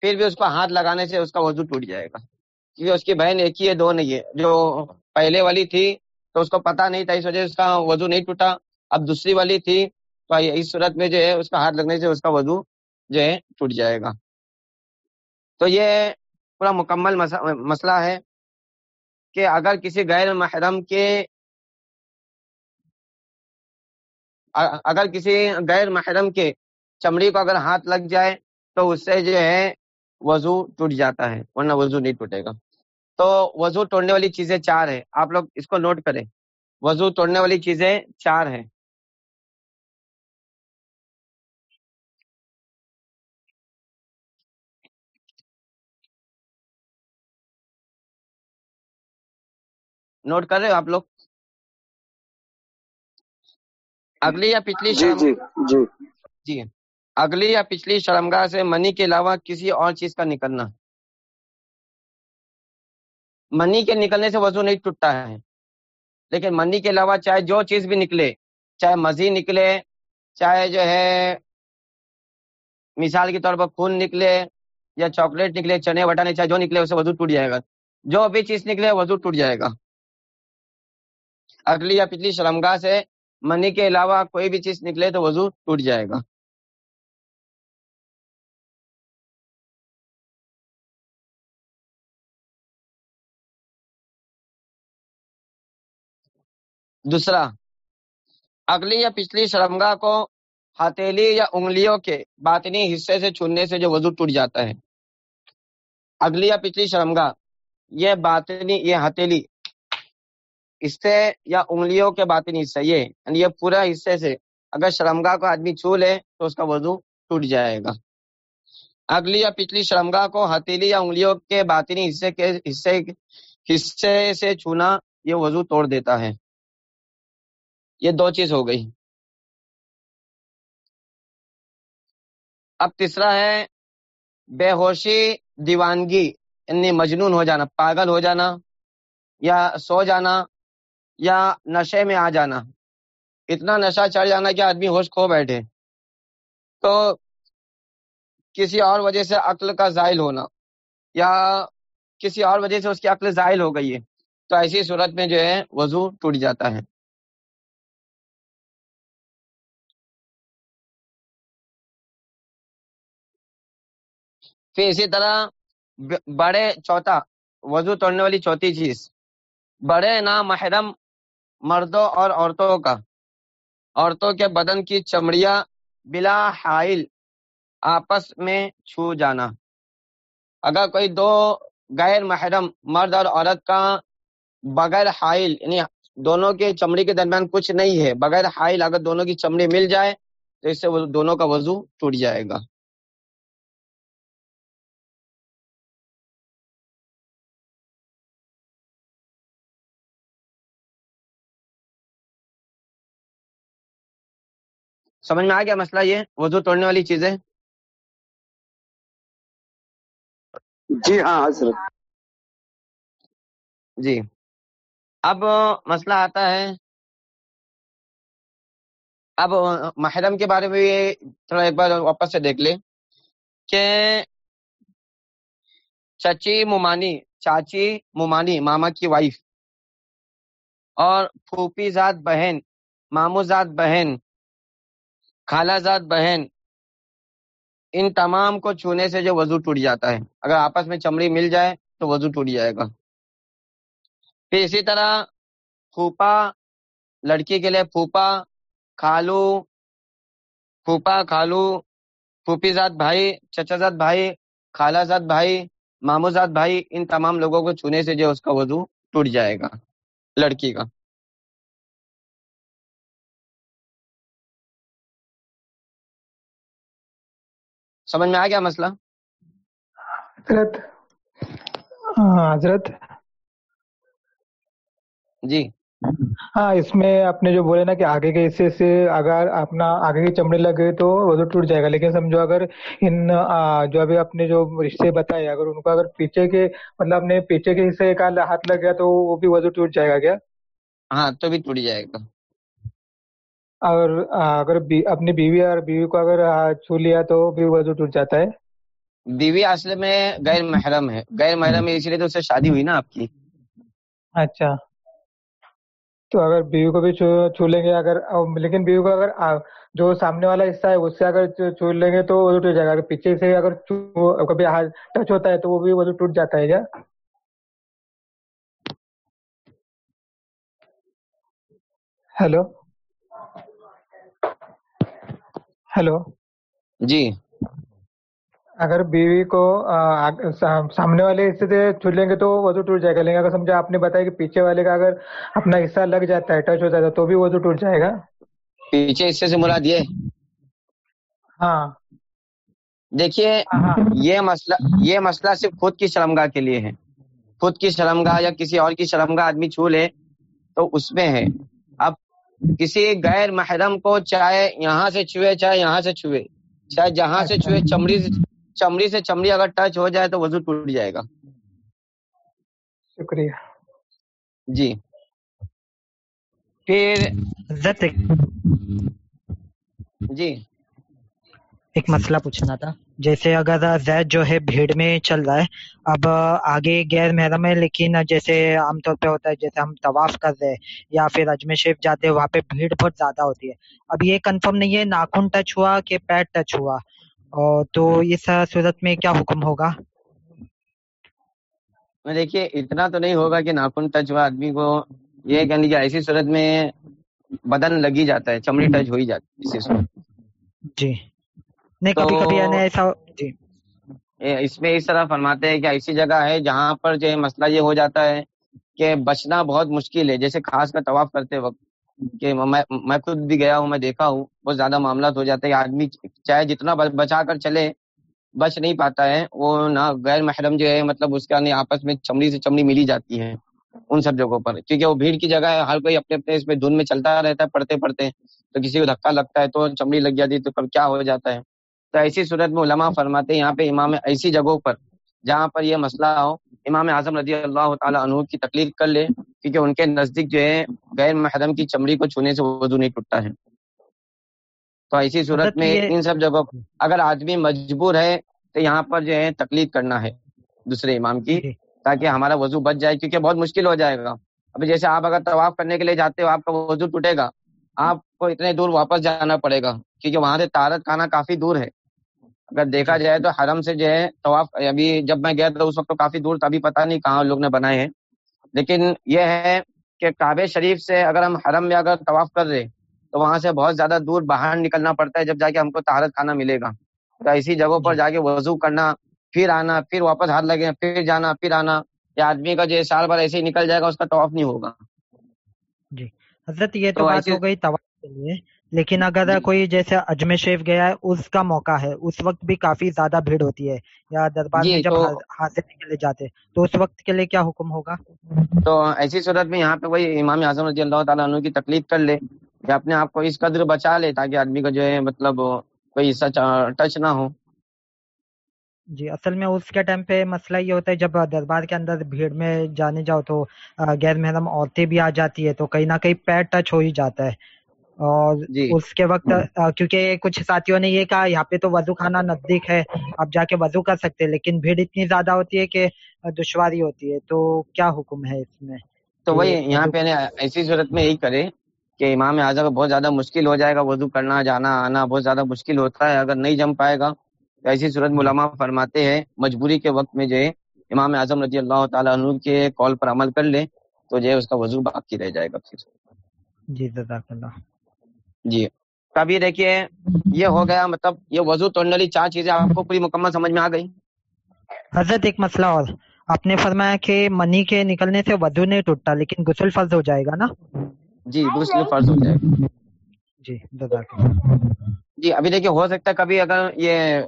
پھر بھی اس کو ہاتھ لگانے سے اس کا وضو ٹوٹ جائے گا۔ کیونکہ اس کی بہن ایک ہی ہے، دو نہیں ہے۔ جو پہلے والی تھی تو اس کو پتا نہیں تھا، اس وجہ سے اس کا وضو نہیں ٹوٹا۔ اب دوسری والی تھی تو اس صورت میں جو ہے، اس کا ہاتھ لگنے سے اس کا وضو جو ہے، ٹوٹ جائے گا۔ تو یہ پورا مکمل مسئلہ ہے کہ اگر کسی غیر محرم کے اگر کسی غیر محرم کے چمڑی کو اگر ہاتھ لگ جائے تو اس سے جو ہے، وضو ٹوٹ جاتا ہے، ورنہ وضو نہیں ٹوٹے گا۔ تو وضو توڑنے والی چیزیں چار ہے آپ لوگ اس کو نوٹ کریں۔ وضو توڑنے والی چیزیں چار ہیں۔ نوٹ کر رہے ہو آپ لوگ؟ اگلی یا پچھلی جی جی جی۔ جی۔ اگلی یا پچھلی شرمگاہ سے منی کے علاوہ کسی اور چیز کا نکلنا۔ منی کے نکلنے سے وضو نہیں ٹوٹتا ہے۔ لیکن منی کے علاوہ چاہے جو چیز بھی نکلے چاہے مزی نکلے چاہے جو ہے مثال کے طور پر خون نکلے یا چاکلیٹ نکلے چنے بٹانے چاہے جو نکلے اسے وضو ٹوٹ جائے گا۔ جو بھی چیز نکلے وضو ٹوٹ جائے گا۔ اگلی یا پچھلی شرمگاہ سے منی کے علاوہ کوئی بھی چیز نکلے تو وضو ٹوٹ جائے گا۔ دوسرا، اگلی یا پچھلی شرمگاہ کو ہتھیلی یا انگلیوں کے باطنی حصے سے چھوڑنے سے جو وضو ٹوٹ جاتا ہے۔ اگلی یا پچھلی شرمگاہ یہ باطنی، یہ ہتھیلی حصے یا انگلیوں کے باطنی حصہ یہ یعنی یہ پورا حصے سے اگر شرمگاہ کو آدمی چھو لے تو اس کا وضو ٹوٹ جائے گا۔ اگلی یا پچھلی شرمگاہ کو ہتھیلی یا انگلیوں کے باطنی حصے کے حصے حصے سے چھونا یہ وضو توڑ دیتا ہے۔ یہ دو چیز ہو گئی۔ اب تیسرا ہے بے ہوشی دیوانگی یعنی مجنون ہو جانا، پاگل ہو جانا یا سو جانا۔ یا نشے میں آ جانا۔ اتنا نشہ چڑھ جانا کہ آدمی ہوش کھو بیٹھے۔ تو کسی اور وجہ سے عقل کا زائل ہونا یا کسی اور وجہ سے اس کی عقل زائل ہو گئی ہے، تو ایسی صورت میں جو ہے وضو ٹوٹ جاتا ہے۔ پھر اسی طرح بڑے چوتھا، وضو توڑنے والی چوتھی چیز۔ بڑے نا محرم مردوں اور عورتوں کا۔ عورتوں کے بدن کی چمڑیاں بلا حائل، آپس میں چھو جانا۔ اگر کوئی دو غیر محرم مرد اور عورت کا بغیر حائل یعنی دونوں کے چمڑی کے درمیان کچھ نہیں ہے، بغیر حائل اگر دونوں کی چمڑی مل جائے تو اس سے دونوں کا وضو ٹوٹ جائے گا۔ سمجھ میں آ گیا مسئلہ یہ؟ وضو توڑنے والی چیزیں جی ہاں حضرت۔ جی۔ اب مسئلہ آتا ہے۔ اب محرم کے بارے میں تھوڑا ایک بار واپس سے دیکھ لیں کہ چچی ممانی چاچی ممانی ماما کی وائف اور پھوپھی ذات بہن مامو ذات بہن خالہ زاد بہن، ان تمام کو چھونے سے جو وضو ٹوٹ جاتا ہے۔ اگر آپس میں چمڑی مل جائے تو وضو ٹوٹ جائے گا۔ پھر اسی طرح پھوپا لڑکی کے لیے پھوپا کھالو پھوپا کھالو، پھوپھی زاد بھائی، چچا زاد بھائی، خالہ زاد بھائی ماموزاد بھائی، ان تمام لوگوں کو چھونے سے جو اس کا وضو ٹوٹ جائے گا، لڑکی کا۔ سمجھ میں آ گیا مسئلہ؟ حضرت حضرت۔ جی۔ ہاں اس میں آپ نے جو بولے نا کہ آگے کے حصے سے اگر اپنا آگے کی چمڑی لگ گئی تو وہ ٹوٹ جائے گا لیکن سمجھو اگر ان جو ابھی آپ نے جو رشتے بتائے اگر ان کو اگر پیچھے کے مطلب اپنے پیچھے کے حصے کا ہاتھ لگ گیا تو وہ بھی وضو ٹوٹ جائے گا کیا؟ ہاں تو بھی ٹوٹ جائے گا۔ اور اگر اپنی بیوی اور بیوی کو اگر چھو لیا تو بھی وضو ٹوٹ جاتا ہے؟ بیوی اصل میں غیر محرم ہے۔ غیر محرم ہے اسی لیے تو اس سے شادی ہوئی نا آپ کی۔ اچھا۔ تو اگر بیوی کو بھی چھو لیں گے اگر لیکن بیوی کو اگر جو سامنے والا حصہ ہے اس سے اگر چھو لیں گے تو وضو ٹوٹ جائے گا۔ اگر پیچھے سے اگر کبھی ٹچ ہوتا ہے تو وہ بھی وضو ٹوٹ جاتا ہے کیا؟ ہیلو۔ ہیلو جی۔ اگر بیوی کو سامنے والے حصے سے چھو لیں گے تو وضو ٹوٹ جائے گا۔ لیکن اگر سمجھا آپ نے بتایا کہ پیچھے والے کا اگر اپنا حصہ لگ جاتا ہے ٹچ ہو جاتا ہے تو بھی وضو ٹوٹ جائے گا۔ پیچھے حصے سے مراد یہ۔ ہاں۔ دیکھیے ہاں۔ یہ مسئلہ یہ مسئلہ صرف خود کی شرمگاہ کے لیے ہے۔ خود کی شرمگاہ یا کسی اور کی شرمگاہ آدمی چھو لے تو اس میں ہے۔ کسی غیر محرم کو چاہے یہاں سے چھوئے چاہے یہاں سے چھوئے چاہے جہاں سے چھوئے چمڑی چمڑی سے چمڑی اگر ٹچ ہو جائے تو وضو ٹوٹ جائے گا۔ شکریہ۔ جی۔ پھر جی۔ ایک مسئلہ پوچھنا تھا۔ جیسے اگر زید جو ہے بھیڑ میں چل رہا ہے اب آگے غیر محرم ہے لیکن جیسے عام طور پہ ہوتا ہے جیسے ہم طواف کر رہے یا پھر اجمیر شریف جاتے ہیں وہاں پہ بھیڑ بہت زیادہ ہوتی ہے۔ اب یہ کنفرم نہیں ہے ناخن ٹچ ہوا کہ پیر ٹچ ہوا۔ تو اس صورت میں کیا حکم ہوگا؟ دیکھیے اتنا تو نہیں ہوگا کہ ناخن ٹچ ہوا آدمی کو یہ کہنے کی ایسی صورت میں بدن لگ ہی جاتا ہے چمڑی ٹچ ہو ہی جاتی ہے جی۔ نہیں، کبھی کبھی یعنی ایسا جی۔ اس میں اس طرح فرماتے ہیں کہ ایسی جگہ ہے جہاں پر جو مسئلہ یہ ہو جاتا ہے کہ بچنا بہت مشکل ہے۔ جیسے خاص کر طواف کرتے وقت کہ میں خود بھی گیا ہوں، میں دیکھا ہوں، بہت زیادہ معاملات ہو جاتے ہیں۔ آدمی چاہے جتنا بچا کر چلے، بچ نہیں پاتا ہے، وہ نہ غیر محرم جو ہے مطلب اس کا نہیں، آپس میں چمڑی سے چمڑی ملی جاتی ہے ان سب جگہوں پر۔ کیونکہ وہ بھیڑ کی جگہ ہے، ہر کوئی اپنے اپنے اس میں دھن میں چلتا رہتا ہے، پڑھتے پڑھتے تو کسی کو دھکا لگتا ہے تو چمڑی لگ جاتی ہے، تو کب کیا ہو جاتا ہے؟ تو ایسی صورت میں علماء فرماتے ہیں یہاں پہ امام ایسی جگہوں پر جہاں پر یہ مسئلہ ہو امام اعظم رضی اللہ تعالیٰ عنہ کی تکلیف کر لے کیونکہ ان کے نزدیک جو ہے غیر محرم کی چمڑی کو چھونے سے وضو نہیں ٹوٹتا ہے۔ تو ایسی صورت میں ان سب جگہوں اگر آدمی مجبور ہے تو یہاں پر جو ہے تکلیف کرنا ہے دوسرے امام کی جی۔ تاکہ ہمارا وضو بچ جائے کیونکہ بہت مشکل ہو جائے گا۔ ابھی جیسے آپ اگر طواف کرنے کے لیے جاتے ہو آپ کا وضو ٹوٹے گا آپ کو اتنے دور واپس جانا پڑے گا کیونکہ وہاں سے تارت کھانا کافی دور ہے۔ اگر دیکھا۔ جائے تو حرم سے جو ہے طواف ابھی جب میں گیا تھا اس وقت تو کافی دور تھا ابھی پتا نہیں کہاں لوگ نے بنائے ہیں لیکن یہ ہے کہ کعبے شریف سے اگر ہم حرم میں اگر طواف کر رہے تو وہاں سے بہت زیادہ دور باہر نکلنا پڑتا ہے جب جا کے ہم کو تہارت کھانا ملے گا تو ایسی جگہوں پر۔ جا کے وضو کرنا پھر آنا پھر واپس ہاتھ لگے پھر جانا پھر آنا یا آدمی کا جو سال بھر ایسے ہی نکل جائے گا اس کا طواف نہیں ہوگا جی حضرت یہ تو تو بات ہو گئی طواف کے لیے لیکن اگر جی۔ کوئی جیسے اجمیر شریف گیا ہے اس کا موقع ہے۔ اس وقت بھی کافی زیادہ بھیڑ ہوتی ہے یا دربار جی، میں جب حاضر کے لیے جاتے تو اس وقت کے لیے کیا حکم ہوگا؟ تو ایسی صورت میں یہاں پہ وہی امام اعظم رضی اللہ تعالیٰ عنہ کی تکلیف کر لے کہ اپنے آپ کو اس قدر بچا لے تاکہ آدمی کا جو ہے مطلب کوئی حصہ ٹچ نہ ہو۔ جی اصل میں اس کے ٹائم پہ مسئلہ یہ ہوتا ہے جب دربار کے اندر بھیڑ میں جانے جاؤ تو غیر محرم عورتیں بھی آ جاتی ہے تو کہیں نہ کہیں پیر ٹچ ہو ہی جاتا ہے۔ اور جی۔ اس کے وقت کیونکہ کچھ ساتھیوں نے یہ کہا یہاں پہ تو وضو خانہ نزدیک ہے آپ جا کے وضو کر سکتے لیکن بھیڑ اتنی زیادہ ہوتی ہے کہ دشواری ہوتی ہے تو کیا حکم ہے اس میں؟ تو وہی یہاں پہ ایسی صورت میں یہی کرے کہ امام اعظم کو بہت زیادہ مشکل ہو جائے گا وضو کرنا جانا آنا بہت زیادہ مشکل ہوتا ہے اگر نہیں جم پائے گا تو ایسی صورت میں علماء فرماتے ہیں مجبوری کے وقت میں جو ہے امام اعظم رضی اللہ تعالیٰ عنہ کے کال پر عمل کر لے تو جو ہے اس کا وضو باقی رہ جائے گا پھر۔ جی جزاک اللہ۔ جی۔ کبھی دیکھیے یہ ہو گیا مطلب یہ وضو توڑنے والی چار چیزیں آپ کو پوری مکمل سمجھ میں آ گئی۔ حضرت ایک مسئلہ اور۔ آپ نے فرمایا کہ منی کے نکلنے سے وضو نہیں ٹوٹتا لیکن غسل فرض ہو جائے گا نا؟ جی دوسری فرض ہو جائے گا۔ جی جزاک جی ابھی دیکھیے ہو سکتا ہے کبھی اگر یہ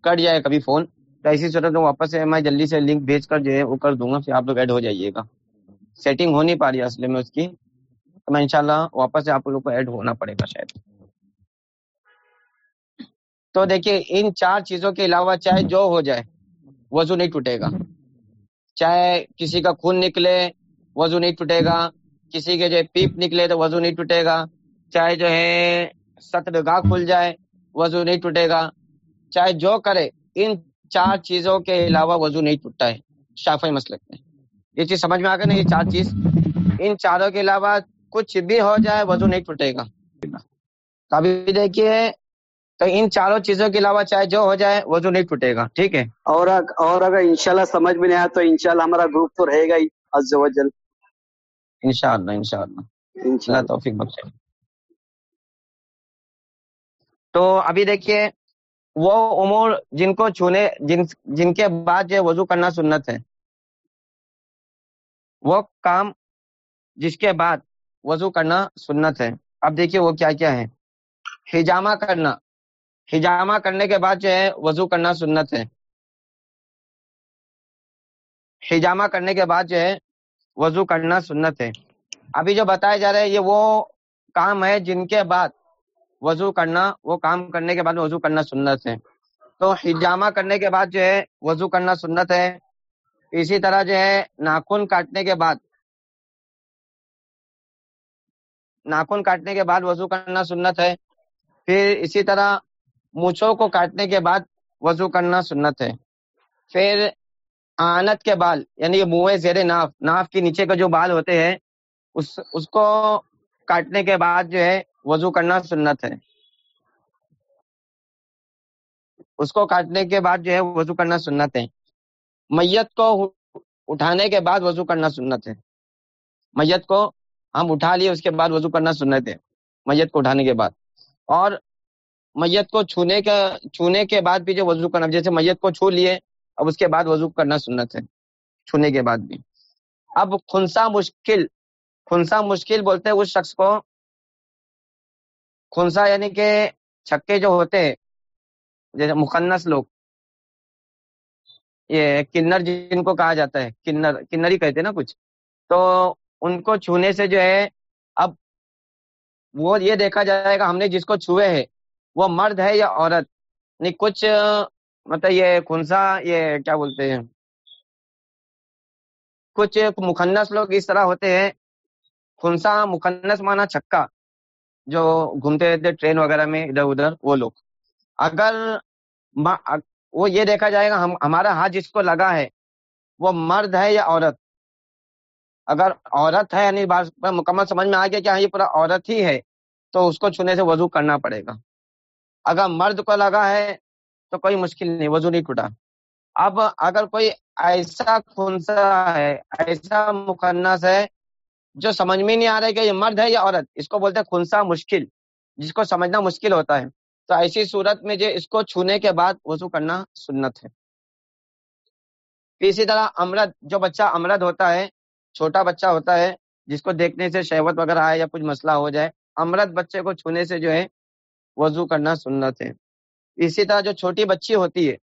کٹ جائے کبھی فون تو ایسی صورت میں واپس سے میں جلدی سے لنک بھیج کر جو ہے وہ کر دوں گا پھر آپ لوگ ایڈ ہو جائیے گا۔ سیٹنگ ہو نہیں پا رہی ہے اصل میں اس کی۔ تو میں انشاءاللہ واپس سے آپ لوگ کو ایڈ ہونا پڑے گا شاید۔ تو دیکھیے، ان چار چیزوں کے علاوہ چاہے جو ہو جائے، وضو نہیں ٹوٹے گا۔ چاہے کسی کا خون نکلے، وضو نہیں ٹوٹے گا۔ کسی کے جو ہے پیپ نکلے تو وضو نہیں ٹوٹے گا۔ چاہے جو ہے سطر گاہ کھل جائے، وضو نہیں ٹوٹے گا۔ چاہے جو کرے، ان چار چیزوں کے علاوہ وضو نہیں ٹوٹتا ہے شافی مسلک میں۔ یہ چیز سمجھ میں آ گئی نا؟ یہ چار چیز۔ ان چاروں کے علاوہ کچھ بھی ہو جائے وضو نہیں ٹوٹے گا۔ ابھی دیکھیے تو ان چاروں چیزوں کے علاوہ چاہے جو ہو جائے وضو نہیں ٹوٹے گا۔ ٹھیک ہے؟ اور اور اگر انشاءاللہ سمجھ میں نہیں آیا تو انشاءاللہ ہمارا گروپ تو رہے گا ہی۔ عز و جل۔ انشاءاللہ انشاءاللہ۔ اللہ انشاءاللہ توفیق بخشے۔ تو ابھی دیکھیے وہ امور جن کو چھونے جن جن کے بعد جو وضو کرنا سنت ہے۔ وہ کام جس کے بعد وضو کرنا سنت ہے۔ اب دیکھیے وہ کیا کیا ہے۔ ہجامہ کرنا۔ ہجامہ کرنے کے بعد جو ہے وضو کرنا سنت ہے۔ ہجامہ کرنے کے بعد جو ہے وضو کرنا سنت ہے۔ ابھی جو بتایا جا رہا ہے یہ وہ کام ہے جن کے بعد وضو کرنا، وہ کام کرنے کے بعد وضو کرنا سنت ہے۔ تو ہجامہ کرنے کے بعد جو ہے وضو کرنا سنت ہے۔ اسی طرح جو ہے ناخن کاٹنے کے بعد ناخن کاٹنے کے بعد وضو کرنا سنت ہے۔ پھر اسی طرح مونچھوں کو کاٹنے کے بعد وضو کرنا سنت ہے۔ پھر آنت کے بال یعنی یہ منہ زیر ناف ناف کے نیچے کا جو بال ہوتے ہیں، اس اس کو کاٹنے کے بعد جو ہے وضو کرنا سنت ہے۔ اس کو کاٹنے کے بعد جو ہے وضو کرنا سنت ہے۔ میت کو اٹھانے کے بعد وضو کرنا سنت ہے۔ میت کو ہم اٹھا لیے، اس کے بعد وضو کرنا سنت ہے میت کو اٹھانے کے بعد۔ اور میت کو چھونے کا، چھونے کے بعد بھی جو وضو کرنا، جیسے میت کو چھو لیے، اب اس کے بعد وضو کرنا سنت ہے، چھونے کے بعد بھی۔ اب خنسا مشکل خنسا مشکل بولتے ہیں، اس شخص کو خنسا یعنی کہ چھکے جو ہوتے ہیں، جیسے مخنس لوگ، یہ کنر جن کو کہا جاتا ہے، کنر کنر ہی کہتے ہیں نا کچھ۔ تو ان کو چھونے سے جو ہے، اب وہ یہ دیکھا جائے گا ہم نے جس کو چھوئے ہے وہ مرد ہے یا عورت؟ نہیں کچھ مطلب یہ خنسا یہ کیا بولتے ہیں؟ کچھ مخنس لوگ اس طرح ہوتے ہیں خنسا مخنس مانا چھکا، جو گھومتے رہتے ٹرین وغیرہ میں ادھر ادھر، وہ لوگ۔ اگر وہ یہ دیکھا جائے گا ہمارا ہاتھ جس کو لگا ہے، وہ مرد ہے یا عورت؟ اگر عورت ہے یعنی بات مکمل سمجھ میں آ گیا کہ ہاں یہ پورا عورت ہی ہے، تو اس کو چھونے سے وضو کرنا پڑے گا۔ اگر مرد کو لگا ہے، تو کوئی مشکل نہیں، وضو نہیں ٹوٹا۔ اب اگر کوئی ایسا خنسا ہے، ایسا مقنس ہے، جو سمجھ میں نہیں آ رہا ہے کہ یہ مرد ہے یا عورت، اس کو بولتے ہیں خنسا مشکل، جس کو سمجھنا مشکل ہوتا ہے۔ تو ایسی صورت میں جو اس کو چھونے کے بعد وضو کرنا سنت ہے۔ اسی طرح امرد جو بچہ امرد ہوتا ہے چھوٹا بچہ ہوتا ہے، جس کو دیکھنے سے شہوت وغیرہ آئے یا کچھ مسئلہ ہو جائے امرد بچے کو چھونے سے جو ہے، وضو کرنا سنت ہے۔ اسی طرح جو چھوٹی بچی ہوتی ہے،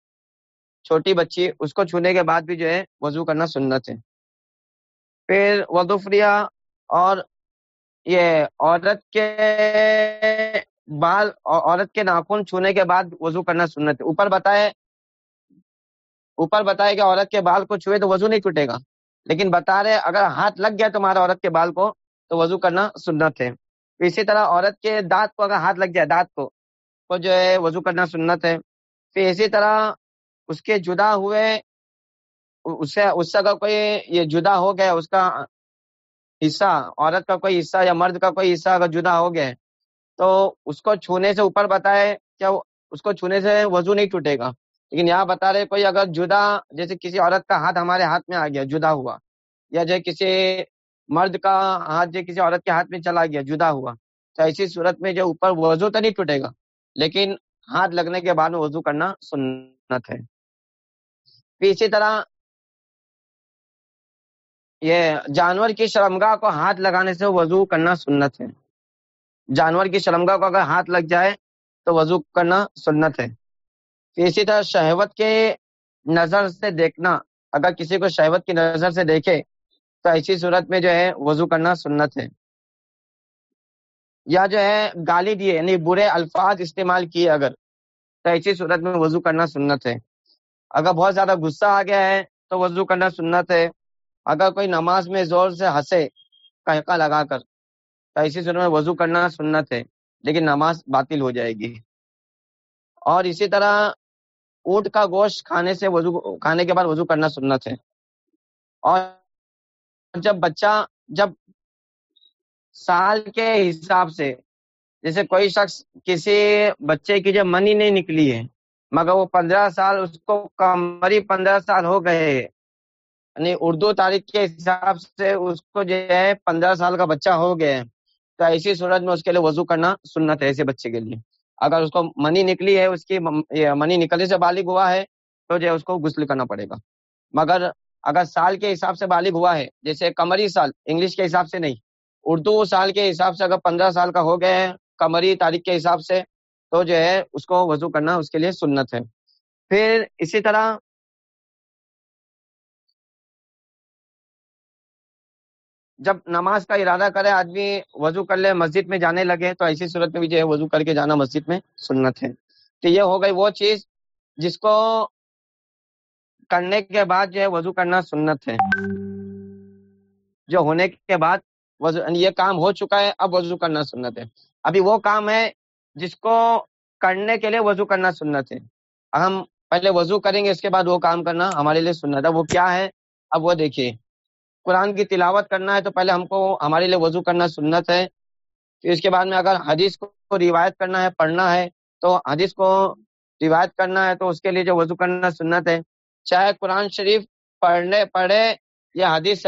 چھوٹی بچی، اس کو چھونے کے بعد بھی جو ہے، وضو کرنا سنت ہے۔ پھر وضوفریا اور یہ عورت کے بال، عورت کے ناخن چھونے کے بعد وضو کرنا سنت ہے۔ اوپر بتائے اوپر بتائے کہ عورت کے بال کو چھوئے تو وضو نہیں ٹوٹے گا۔ لیکن بتا رہے اگر ہاتھ لگ گیا تمہارا عورت کے بال کو، تو وضو کرنا سنت ہے۔ اسی طرح عورت کے دانت کو اگر ہاتھ لگ جائے دانت کو، تو جو ہے وضو کرنا سنت ہے۔ پھر اسی طرح اس کے جدا ہوئے، اس سے اس سے اگر کوئی یہ جدا ہو گیا، اس کا حصہ، عورت کا کوئی حصہ یا مرد کا کوئی حصہ اگر جدا ہو گیا، تو اس کو چھونے سے اوپر بتائے کیا اس کو چھونے سے وضو نہیں ٹوٹے گا۔ لیکن یہاں بتا رہے کوئی اگر جدا، جیسے کسی عورت کا ہاتھ ہمارے ہاتھ میں آ گیا، جدا ہوا، یا جو کسی مرد کا ہاتھ جو کسی عورت کے ہاتھ میں چلا گیا، جدا ہوا، تو ایسی صورت میں جو اوپر وضو تو نہیں ٹوٹے گا، لیکن ہاتھ لگنے کے بعد میں وضو کرنا سنت ہے۔ پھر اسی طرح یہ جانور کی شرمگاہ کو ہاتھ لگانے سے وضو کرنا سنت ہے۔ جانور کی شرمگاہ کو اگر ہاتھ لگ جائے تو وضو کرنا سنت ہے۔ اسی طرح شہوت کے نظر سے دیکھنا، اگر کسی کو شہوت کی نظر سے دیکھے، تو ایسی صورت میں جو ہے وضو کرنا سنت ہے۔ یا جو ہے گالی دیے یعنی برے الفاظ استعمال کیے اگر، تو ایسی صورت میں وضو کرنا سنت ہے۔ اگر بہت زیادہ غصہ آ گیا ہے، تو وضو کرنا سنت ہے۔ اگر کوئی نماز میں زور سے ہنسے کہکا لگا کر، تو ایسی صورت میں وضو کرنا سنت ہے، لیکن نماز باطل ہو جائے گی۔ اور اسی طرح اونٹ کا گوشت کھانے سے وضو، کھانے کے بعد وضو کرنا سنت ہے۔ اور جب بچہ، جب سال کے حساب سے، جیسے کوئی شخص کسی بچے کی جب منی نہیں نکلی ہے، مگر وہ پندرہ سال، اس کو کمری پندرہ سال ہو گئے یعنی اردو تاریخ کے حساب سے اس کو جو ہے پندرہ سال کا بچہ ہو گیا ہے، تو ایسی صورت میں اس کے لیے وضو کرنا سنت ہے ایسے بچے کے لیے۔ اگر اس کو منی نکلی ہے، اس کی منی نکلنے سے بالغ ہوا ہے، تو جو اس کو غسل کرنا پڑے گا۔ مگر اگر سال کے حساب سے بالغ ہوا ہے، جیسے کمری سال، انگلش کے حساب سے نہیں، اردو سال کے حساب سے اگر پندرہ سال کا ہو گیا ہے کمری تاریخ کے حساب سے، تو جو ہے اس کو وضو کرنا اس کے لیے سنت ہے۔ پھر اسی طرح جب نماز کا ارادہ کرے، آدمی وضو کر لے، مسجد میں جانے لگے، تو ایسی صورت میں بھی جو ہے وضو کر کے جانا مسجد میں سنت ہے۔ تو یہ ہو گئی وہ چیز جس کو کرنے کے بعد جو ہے وضو کرنا سنت ہے۔ جو ہونے کے بعد یعنی یہ کام ہو چکا ہے، اب وضو کرنا سنت ہے۔ ابھی وہ کام ہے جس کو کرنے کے لیے وضو کرنا سنت ہے۔ ہم پہلے وضو کریں گے، اس کے بعد وہ کام کرنا ہمارے لیے سنت ہے۔ وہ کیا ہے؟ اب وہ دیکھیے۔ قرآن کی تلاوت کرنا ہے تو پہلے ہم کو ہمارے لیے وضو کرنا سنت ہے۔ پھر اس کے بعد میں اگر حدیث کو روایت کرنا ہے، پڑھنا ہے، تو حدیث کو روایت کرنا ہے تو اس کے لیے جو وضو کرنا سنت ہے۔ چاہے قرآن شریف پڑھنے، پڑھے یا حدیث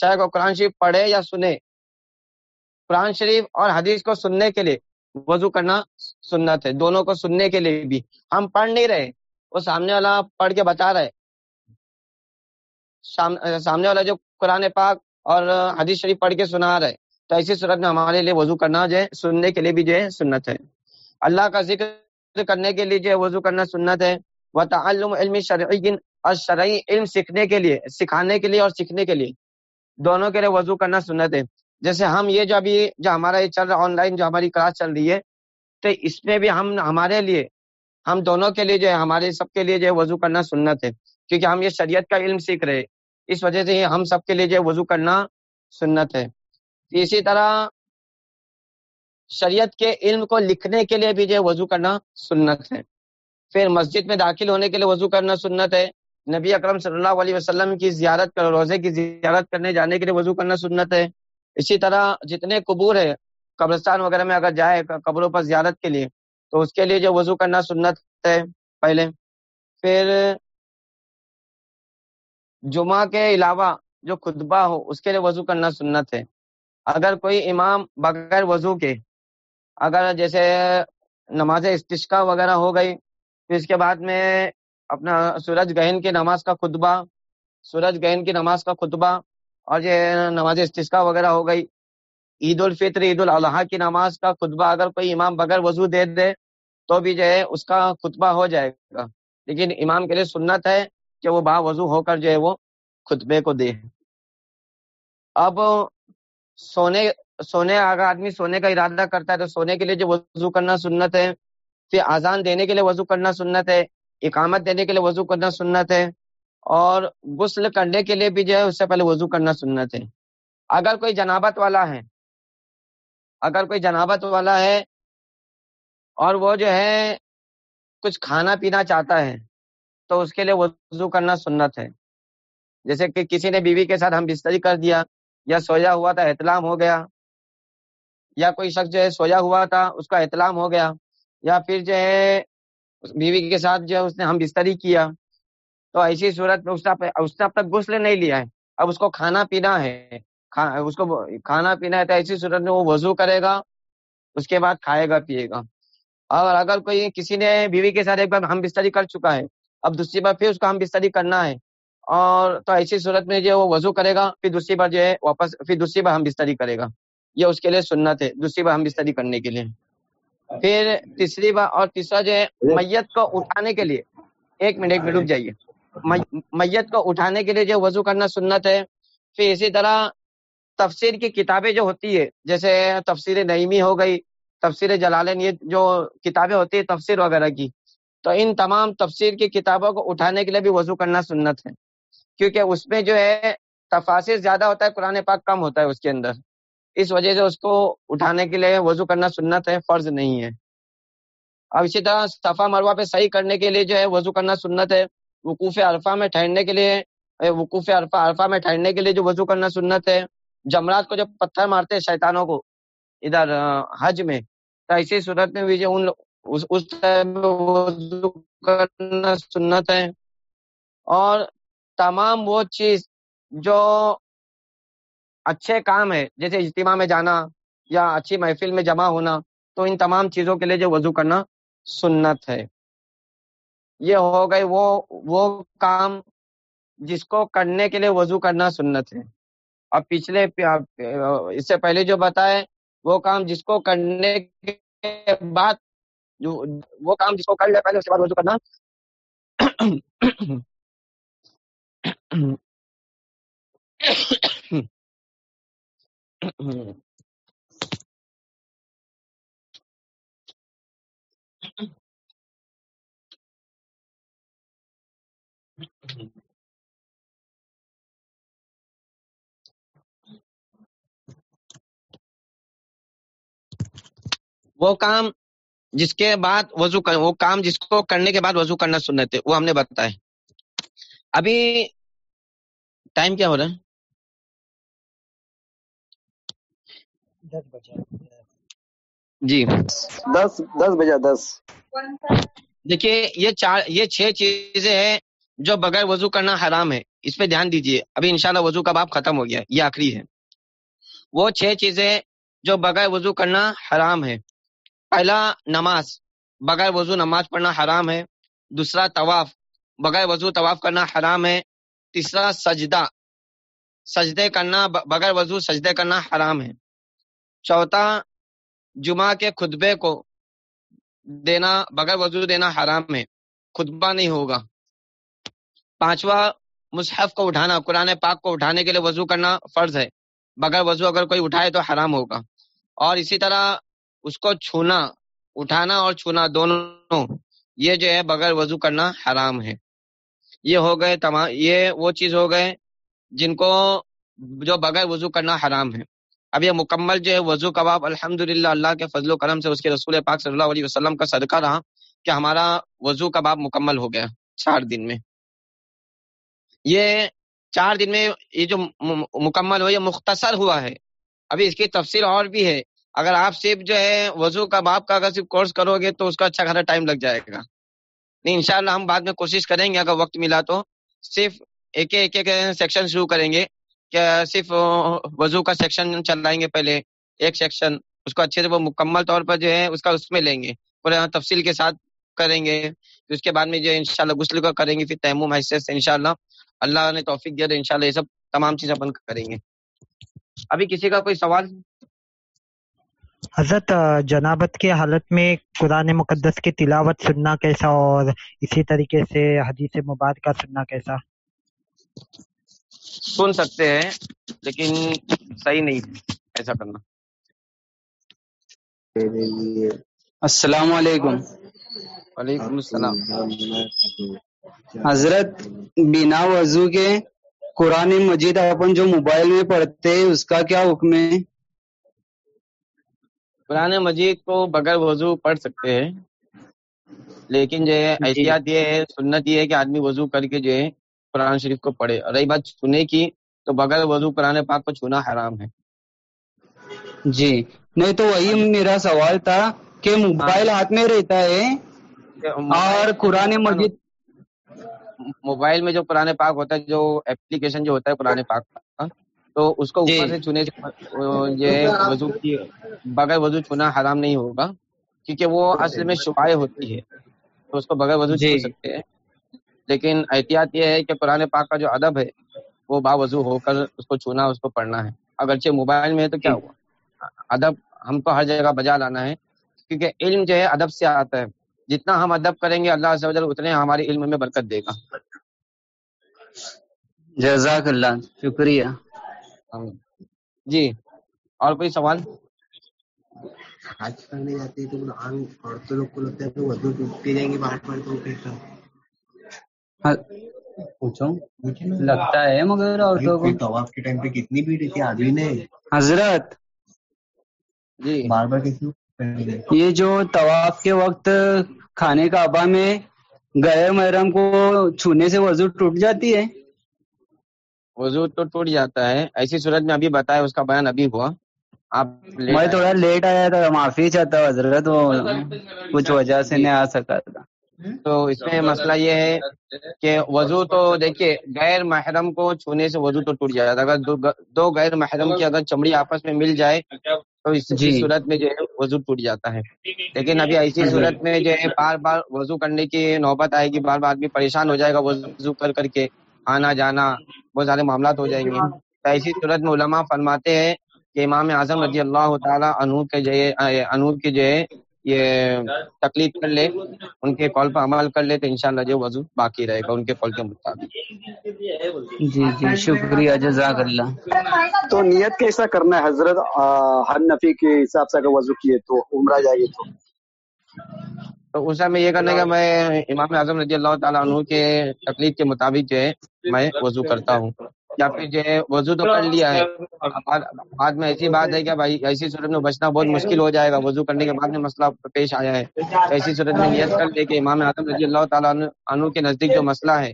چاہے وہ قرآن شریف پڑھے یا سنے۔ قرآن شریف اور حدیث کو سننے کے لیے وضو کرنا سنت ہے، دونوں کو سننے کے لیے بھی۔ ہم پڑھ نہیں رہے، وہ سامنے والا پڑھ کے بتا رہے سامنے والا جو قرآن پاک اور حدیث شریف پڑھ کے سنا رہے تو ایسی صورت میں ہمارے لیے وضو کرنا جو ہے، سننے کے لیے بھی جو ہے، سنت ہے۔ اللہ کا ذکر کرنے کے لیے جو ہے، وضو کرنا سنت ہے۔ وہ تعلم علم شرعی اور شرعی علم سیکھنے کے لیے، سکھانے کے لیے اور سیکھنے کے لیے۔ دونوں کے لیے وضو کرنا سنت ہے۔ جیسے ہم یہ جو ابھی جو ہمارا یہ چل رہا آن لائن جو ہماری کلاس چل رہی ہے، تو اس میں بھی ہم، ہمارے لیے، ہم دونوں کے لیے جو ہے، ہمارے سب کے لیے جو ہے، وضو کرنا سنت ہے۔ کیونکہ ہم یہ شریعت کا علم سیکھ رہے اس وجہ سے ہم سب کے لیے جو وضو کرنا سنت ہے۔ اسی طرح شریعت کے علم کو لکھنے کے لیے بھی جو وضو کرنا سنت ہے۔ پھر مسجد میں داخل ہونے کے لیے وضو کرنا سنت ہے۔ نبی اکرم صلی اللہ علیہ وسلم کی زیارت کر روزے کی زیارت کرنے جانے کے لیے وضو کرنا سنت ہے۔ اسی طرح جتنے قبور ہے قبرستان وغیرہ میں اگر جائے قبروں پر زیارت کے لیے، تو اس کے لیے جو وضو کرنا سنت ہے پہلے۔ پھر جمعہ کے علاوہ جو خطبہ ہو، اس کے لیے وضو کرنا سنت ہے۔ اگر کوئی امام بغیر وضو کے، اگر جیسے نماز استشکا وغیرہ ہو گئی، پھر اس کے بعد میں اپنا سورج گہن کی نماز کا خطبہ، سورج گہن کی نماز کا خطبہ اور یہ نماز استشکا وغیرہ ہو گئی، عید الفطر، عید الاضحیٰ کی نماز کا خطبہ اگر کوئی امام بغیر وضو دے دے، تو بھی جو ہے، اس کا خطبہ ہو جائے گا۔ لیکن امام کے لیے سنت ہے کہ وہ با وضو ہو کر جو ہے وہ خطبے کو دے۔ اب سونے سونے، اگر آدمی سونے کا ارادہ کرتا ہے تو سونے کے لیے جو وضو کرنا سنت ہے، پھر آزان دینے کے لیے وضو کرنا سنت ہے، اقامت دینے کے لیے وضو کرنا سنت ہے، اور غسل کرنے کے لیے بھی جو ہے اس سے پہلے وضو کرنا سنت ہے۔ اگر کوئی جنابت والا ہے، اگر کوئی جنابت والا ہے اور وہ جو ہے کچھ کھانا پینا چاہتا ہے تو اس کے لیے وضو کرنا سنت ہے۔ جیسے کہ کسی نے بیوی کے ساتھ ہم بستری کر دیا یا سویا ہوا تھا، احتلام ہو گیا۔ یا کوئی شخص جو ہے سویا ہوا تھا، اس کا احتلام ہو گیا۔ یا پھر جو ہے بیوی کے ساتھ جو ہے اس نے ہم بستری کیا۔ تو ایسی صورت میں اس نے اب تک غسل نہیں لیا ہے۔ اب اس کو کھانا پینا ہے۔ اس کو کھانا پینا ہے تو ایسی صورت میں وہ وضو کرے گا، اس کے بعد کھائے گا، پیے گا۔ اور اگر کوئی کسی نے بیوی کے ساتھ ایک بار ہم بستری کر چکا ہے اب دوسری بار پھر اس کو ہم بستری کرنا ہے۔ اور تو ایسی صورت میں جو وہ وضو کرے گا، پھر دوسری بار جو ہے واپس، پھر دوسری بار ہم بستری کرے گا۔ یہ اس کے لیے سنت ہے، دوسری بار ہم بستری کرنے کے لیے۔ پھر تیسری بار اور تیسرا جو ہے، میت کو اٹھانے کے لیے۔ ایک منٹ ایک منٹ، رک جائیے۔ میت کو اٹھانے کے لیے جو وضو کرنا سنت ہے۔ پھر اسی طرح تفسیر کی کتابیں جو ہوتی ہے جیسے تفسیر نعیمی ہو گئی، تفسیر جلالین یہ جو کتابیں ہوتی ہیں، تفسیر وغیرہ کی۔ تو ان تمام تفسیر کی کتابوں کو اٹھانے کے لیے بھی وضو کرنا سنت ہے۔ کیونکہ اس میں جو ہے تفاصر زیادہ ہوتا ہے، قرآن پاک کم ہوتا ہے اس کے اندر۔ اس وجہ سے اس کو اٹھانے کے لیے وضو کرنا سنت ہے، فرض نہیں ہے۔ اب اسی طرح صفا مروا پہ صحیح کرنے کے لیے جو ہے وضو کرنا سنت ہے۔ وقوف عرفہ میں ٹھہرنے کے لیے وقوف عرفہ عرفہ میں ٹھہرنے کے لیے جو وضو کرنا سنت ہے۔ جمرات کو جو پتھر مارتے ہیں شیطانوں کو، ادھر حج میں، تو ایسی صورت میں بھی جو ان اس وضو کرنا سنت ہے اور تمام وہ چیز جو اچھے کام ہے جیسے اجتماع میں جانا یا اچھی محفل میں جمع ہونا، تو ان تمام چیزوں کے لیے جو وضو کرنا سنت ہے۔ یہ ہو گئی وہ وہ کام جس کو کرنے کے لیے وضو کرنا سنت ہے۔ اب پچھلے اس سے پہلے جو بتائے، وہ کام جس کو کرنے کے بعد جو وہ کام جس کو کر لے پہلے، اس کے بعد وضو کرنا۔ وہ کام جس کے بعد وضو کر وہ کام جس کو کرنے کے بعد وضو کرنا سنت ہے وہ ہم نے بتایا ابھی ٹائم کیا ہو رہا ہے؟ جی۔ دس دس بجے دس۔ دیکھیے یہ چار یہ چھ چیزیں ہیں جو بغیر وضو کرنا حرام ہے۔ اس پہ دھیان دیجیے ابھی انشاءاللہ وضو کا باب ختم ہو گیا یہ آخری ہے۔ وہ چھ چیزیں جو بغیر وضو کرنا حرام ہے۔ پہلا نماز، بغیر وضو نماز پڑھنا حرام ہے. دوسرا طواف، بغیر وضو طواف کرنا حرام ہے. تیسرا سجدہ، سجدے کرنا، بغیر وضو سجدے کرنا حرام ہے. چوتھا، جمعہ کے خطبے کو دینا، بغیر وضو دینا حرام ہے. خطبہ نہیں ہوگا. پانچواں، مصحف کو اٹھانا، قرآن پاک کو اٹھانے کے لیے وضو کرنا فرض ہے. بغیر وضو اگر کوئی اٹھائے تو حرام ہوگا. اور اسی طرح اس کو چھونا، اٹھانا اور چھونا دونوں، یہ جو ہے بغیر وضو کرنا حرام ہے۔ یہ ہو گئے تمام، یہ وہ چیز ہو گئے جن کو جو بغیر وضو کرنا حرام ہے۔ اب یہ مکمل جو ہے وضو کباب الحمد اللہ کے فضل و کرم سے اس کے رسول پاک صلی اللہ علیہ وسلم کا صدقہ رہا کہ ہمارا وضو کباب مکمل ہو گیا چار دن میں۔ یہ چار دن میں یہ جو مکمل ہو یہ مختصر ہوا ہے۔ ابھی اس کی تفصیل اور بھی ہے۔ اگر آپ صرف جو ہے وضو کا باپ کا اگر صرف کورس کرو گے تو اس کا اچھا خاصا ٹائم لگ جائے گا۔ نہیں، انشاءاللہ ہم بعد میں کوشش کریں گے اگر وقت ملا تو۔ صرف ایک ایک ایک سیکشن شروع کریں گے کہ صرف وضو کا سیکشن چلائیں گے پہلے۔ ایک سیکشن اس کو اچھے سے وہ مکمل طور پر جو ہے اس کا اس میں لیں گے۔ پورے تفصیل کے ساتھ کریں گے۔ اس کے بعد میں جو ان شاء اللہ غسل کا کریں گے، پھر تیمم حیثیت سے ان شاء اللہ اللہ نے توفیق دیا تو ان شاء اللہ یہ سب تمام چیزیں اپن کریں گے۔ ابھی کسی کا کوئی سوال؟ حضرت جنابت کے حالت میں قرآن مقدس کی تلاوت سننا کیسا اور اسی طریقے سے حدیث مبارکہ سننا کیسا؟ سن سکتے ہیں لیکن صحیح نہیں ایسا کرنا۔ السلام علیکم۔ وعلیکم السلام۔ حضرت بنا وضو کے قرآن مجید اپن جو موبائل میں پڑھتے اس کا کیا حکم ہے؟ قرآن مجید کو بغیر وضو پڑھ سکتے ہیں۔ لیکن جو ہے احتیاط یہ ہے سنت یہ ہے کہ آدمی وضو کر کے جو ہے قرآن شریف کو پڑھے۔ اور رہی بات سنے کی تو بغیر وضو قرآن پاک کو چھونا حرام ہے۔ جی۔ نہیں تو وہی میرا سوال تھا کہ موبائل ہاتھ میں رہتا ہے اور قرآن مجید۔ موبائل میں جو قرآن پاک ہوتا ہے جو اپلیکیشن جو ہوتا ہے قرآن پاک کا تو اس کو اوپر سے چھونے یہ وضو کی بغیر وضو چھونا حرام نہیں ہوگا کیونکہ وہ اصل میں شبائے ہوتی ہے۔ تو اس کو بغیر وضو چھو سکتے ہیں۔ لیکن احتیاط یہ ہے کہ قرآن پاک کا جو ادب ہے وہ با وضو ہو کر اس کو چھونا اس کو پڑھنا ہے۔ اگرچہ موبائل میں ہے تو کیا ہوا؟ ادب ہم کو ہر جگہ بجا لانا ہے۔ کیونکہ علم جو ہے ادب سے آتا ہے۔ جتنا ہم ادب کریں گے اللہ سے اتنے ہمارے علم میں برکت دے گا۔ جزاک اللہ شکریہ۔ جی اور کوئی سوال؟ حج کرنے جاتے تو عورتوں لوگ کو لگتا ہے کہ وضو ڈوبتے جائیں گے باہر پر تو کیسا پوچھو لگتا ہے مگر عورتوں کو۔ طواف کے ٹائم پہ کتنی بھیڑ تھی آدمی نے؟ حضرت۔ جی۔ بار بار کسی یہ جو طواف کے وقت کھانے کا ابا میں غیر محرم کو چھونے سے وضو ٹوٹ جاتی ہے۔ وضو تو ٹوٹ جاتا ہے۔ ایسی صورت میں ابھی بتایا اس کا بیان ابھی ہوا۔ آپ میں تھوڑا لیٹ آیا تھا معافی چاہتا ہوں حضرت وہ کچھ وجہ سے نہیں آ سکا تھا۔ تو اس میں مسئلہ یہ ہے کہ وضو تو دیکھیے غیر محرم کو چھونے سے وضو تو ٹوٹ جاتا ہے۔ اگر دو غیر محرم کی اگر چمڑی آپس میں مل جائے تو اس صورت میں جو ہے وضو ٹوٹ جاتا ہے۔ لیکن ابھی ایسی صورت میں جو ہے بار بار وضو کرنے کی نوبت آئے گی بار بار آدمی پریشان ہو جائے گا وضو کر کر کے۔ آنا جانا بہت سارے معاملات ہو جائیں گے۔ تو ایسی صورت میں علماء فرماتے ہیں کہ امام اعظم رضی اللہ تعالیٰ انور کے جو ہے انور کے جو ہے یہ تکلیف کر لے ان کے کال پر عمل کر لے تو انشاءاللہ جو وضو باقی رہے گا ان کے کال کے مطابق۔ جی جی شکریہ جزاک اللہ۔ تو نیت کیسا کرنا ہے حضرت ہر نفی کے حساب سے اگر وضو کیے تو عمرہ جائے تو؟ تو اس میں یہ کرنے کا میں امام اعظم رضی اللہ تعالیٰ عنہ کے تکلیف کے مطابق جو ہے میں وضو کرتا ہوں۔ یا پھر جو ہے وضو تو کر لیا ہے۔ بعد میں ایسی بات ہے کہ بھائی ایسی صورت میں بچنا بہت مشکل ہو جائے گا۔ وضو کرنے کے بعد میں مسئلہ پیش آیا ہے۔ ایسی صورت میں نیت کر لے کہ امام اعظم رضی اللہ تعالیٰ عنہ کے نزدیک جو مسئلہ ہے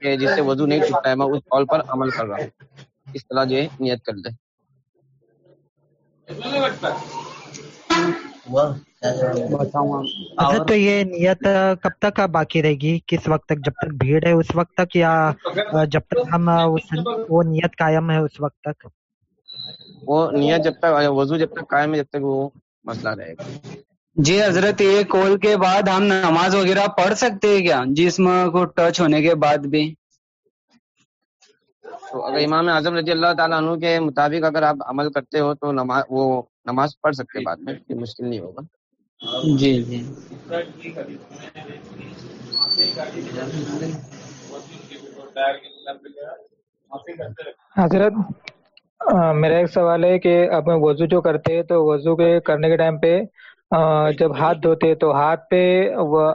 کہ جس سے وضو نہیں چھٹتا ہے میں اس قول پر عمل کر رہا ہوں۔ اس طرح جو ہے نیت کر لے۔ اچھا تو یہ نیت کب تک باقی رہے گی؟ کس وقت تک؟ جب تک بھیڑ ہے اس وقت تک یا جب تک ہم وہ نیت قائم ہے اس وقت تک؟ وہ نیت جب تک وضو جب تک قائم ہے جب تک وہ مسئلہ رہے گا۔ جی حضرت یہ کال کے بعد ہم نماز وغیرہ پڑھ سکتے ہیں کیا؟ جسم کو ٹچ ہونے کے بعد بھی۔ تو اگر امام اعظم رضی اللہ تعالیٰ عنہ کے مطابق اگر آپ عمل کرتے ہو تو نماز وہ نماز پڑھ سکتے بعد میں مشکل نہیں ہوگا۔ جی جی۔ حضرت میرا ایک سوال ہے کہ اب وضو جو کرتے ہیں تو وضو کے کرنے کے ٹائم پہ جب ہاتھ دھوتے تو ہاتھ پہ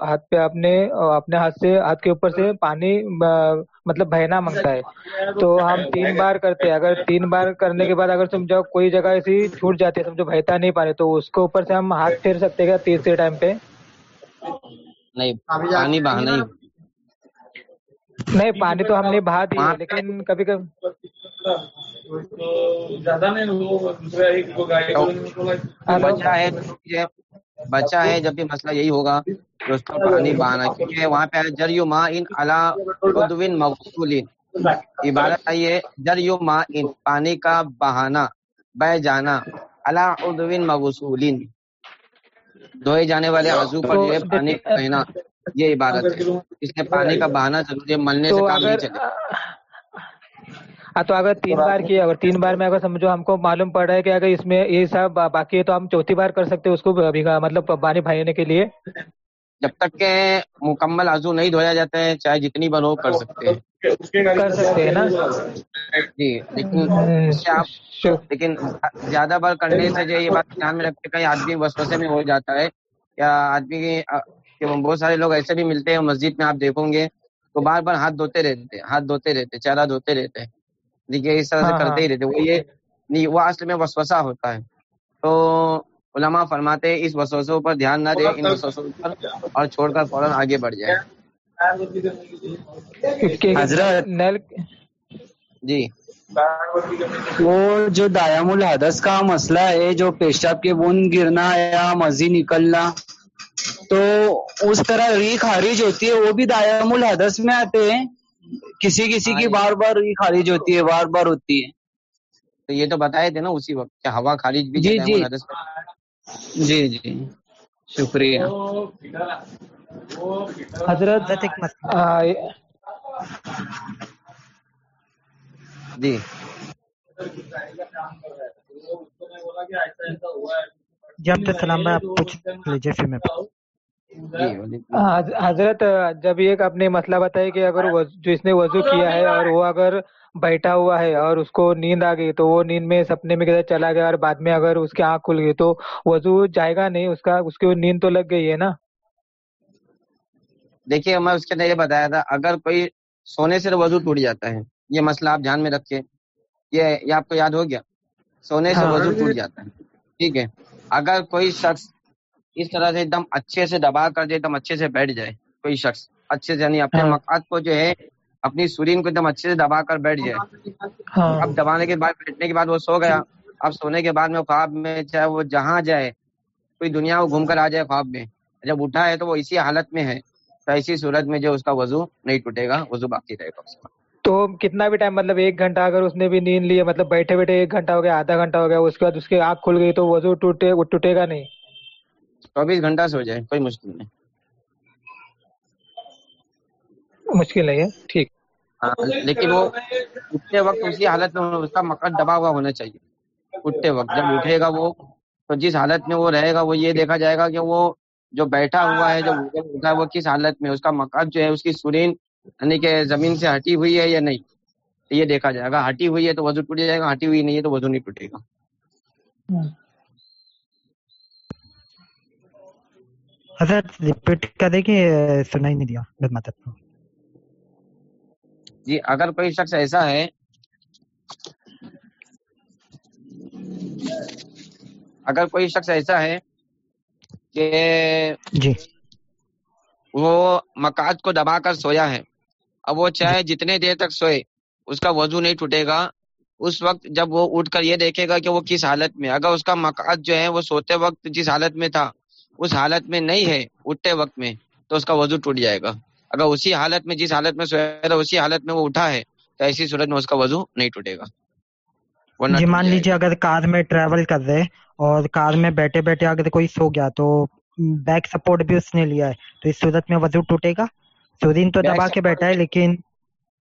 ہاتھ پہ آپ نے اپنے ہاتھ سے ہاتھ کے اوپر سے پانی مطلب بہنا مانگتا ہے۔ تو ہم تین بار کرتے ہیں۔ اگر تین بار کرنے کے بعد اگر سمجھو کوئی جگہ ایسی چھوٹ جاتی ہے سمجھو بہتا نہیں پانی تو اس کے اوپر سے ہم ہاتھ پھیر سکتے کیا تیسرے ٹائم پہ؟ نہیں پانی بہانا نہیں پانی تو ہم نے بہا دی لیکن کبھی کبھی زیادہ نہیں ہاں، بچا ہے۔ جب بھی مسئلہ یہی ہوگا اس کو پانی بہانا کیونکہ وہاں پہ جریو ما ان علا مغسولین عبارت ہے جریو ما ان پانی کا بہانا بہ جانا علا ادوین دھوئے جانے والے عزو پر پانی کا یہ عبارت ہے۔ اس نے پانی کا بہانا ضروری ہے ملنے سے کام نہیں چلے۔ ہاں، تو اگر تین بار کیا اگر تین بار میں اگر سمجھو ہم کو معلوم پڑ رہا ہے کہ اگر اس میں یہ سب باقی ہے تو ہم چوتھی بار کر سکتے اس کو مطلب بانی بھائی کے لیے۔ جب تک کہ مکمل آزو نہیں دھویا جاتا ہے چاہے جتنی بار ہو کر سکتے ہیں۔ کر سکتے ہیں نا؟ جی لیکن آپ لیکن زیادہ بار کرنے سے یہ بات دھیان میں رکھتے کہیں آدمی وسوسے میں ہو جاتا ہے یا آدمی کہ بہت سارے لوگ ایسے بھی ملتے ہیں مسجد میں آپ دیکھو گے تو بار بار ہاتھ دھوتے رہتے ہاتھ دھوتے رہتے چہرہ دھوتے رہتے۔ دیکھیے اس طرح سے ہاں، ہاں۔ کرتے ہی رہتے۔ وہ یہ وہ اصل میں وسوسا ہوتا ہے۔ تو علماء فرماتے ہیں اس وسوسوں پر دھیان نہ دے ان وسوسوں پر اور چھوڑ کر فوراً آگے بڑھ جائے جی۔ وہ جو دایام الحدث کا مسئلہ ہے جو پیشاب کے بند گرنا یا مزید نکلنا تو اس طرح ری خارج ہوتی ہے وہ بھی دائم الحدث میں آتے ہیں۔ کسی کسی کی ہاں جی۔ بار بار ری خارج ہوتی ہے بار بار ہوتی ہے۔ تو یہ تو بتائے تھے نا اسی وقت کہ ہوا خارج بھی جی جی جی۔ جی،, جی شکریہ۔ حضرت جی۔, جی۔ سلام سلامہ آپ پوچھ لیجیے پھر میں جی، جی، حضرت جب ایک اپنے مسئلہ بتایا کہ اگر جو اس نے وضو کیا ہے اور وہ اگر بیٹھا ہوا ہے اور اس کو نیند آ گئی تو وہ نیند میں سپنے میں کدھر چلا گیا اور بعد میں اگر اس کی آنکھ کھل گئی تو وضو جائے گا نہیں اس کا اس کی نیند تو لگ گئی ہے نا؟ دیکھیے میں اس کے اندر یہ بتایا تھا اگر کوئی سونے سے وضو ٹوٹ جاتا ہے۔ یہ مسئلہ آپ دھیان میں رکھے یہ آپ کو یاد ہو گیا؟ سونے سے ہاں۔ وضو ٹوٹ جاتا ہے۔ ٹھیک ہے۔ اگر کوئی شخص اس طرح سے ایک دم اچھے سے دبا کر جو دم اچھے سے بیٹھ جائے کوئی شخص اچھے سے یعنی اپنے ہاں۔ مقاد کو جو ہے اپنی سورین کو ایک دم اچھے سے دبا کر بیٹھ جائے۔ ہاں۔ اب دبانے کے بعد بیٹھنے کے بعد وہ سو گیا۔ اب سونے کے بعد میں خواب میں چاہے وہ جہاں جائے کوئی دنیا وہ گھوم کر آ جائے خواب میں۔ جب اٹھا ہے تو وہ اسی حالت میں ہے۔ تو ایسی صورت میں جو اس کا وضو نہیں ٹوٹے گا وضو باقی رہے گا۔ تو کتنا بھی ٹائم مطلب ایک گھنٹہ اگر اس نے بھی نیند لی مطلب بیٹھے بیٹھے ایک گھنٹہ ہو گیا آدھا گھنٹہ ہو گیا اس کے بعد اس کی آنکھ کھل گئی تو وضو ٹوٹے وہ ٹوٹے گا نہیں؟ چوبیس گھنٹہ سے ہو جائے کوئی مشکل نہیں۔ مشکل نہیں ہے؟ ٹھیک۔ ہاں، لیکن وہ اٹھتے وقت اسی حالت میں اس کا مقد دبا ہوا ہونا چاہیے۔ اٹھتے وقت جب اٹھے گا وہ تو جس حالت میں وہ رہے گا وہ یہ دیکھا جائے گا کہ وہ جو بیٹھا ہوا ہے جو وہ کس حالت میں اس کا مقد جو ہے اس کی سرین یعنی کہ زمین سے ہٹی ہوئی ہے یا نہیں؟ یہ دیکھا جائے گا۔ ہٹی ہوئی ہے تو وضو ٹوٹ جائے گا ہٹی ہوئی نہیں ہے تو وضو نہیں ٹوٹے گا۔ جی اگر کوئی شخص ایسا ہے اگر کوئی شخص ایسا ہے کہ جی۔ وہ مکات کو دبا کر سویا ہے اب وہ چاہے جی۔ جتنے دیر تک سوئے اس کا وضو نہیں ٹوٹے گا۔ اس وقت جب وہ اٹھ کر یہ دیکھے گا کہ وہ کس حالت میں اگر اس کا مقعد جو ہے وہ سوتے وقت جس حالت میں تھا اس حالت میں نہیں ہے اٹھتے وقت میں تو اس کا وضو ٹوٹ جائے گا۔ اگر اسی حالت میں جس حالت میں سویا تھا اسی حالت میں وہ اٹھا ہے تو ایسی صورت میں اس کا وضو نہیں ٹوٹے گا۔ جی مان لیجیے اگر کار میں ٹریول کر رہے اور کار میں بیٹھے بیٹھے اگر کوئی سو گیا تو بیک سپورٹ بھی اس نے لیا ہے تو اس صورت میں وضو ٹوٹے گا؟ چودین تو دبا کے بیٹھا ہے لیکن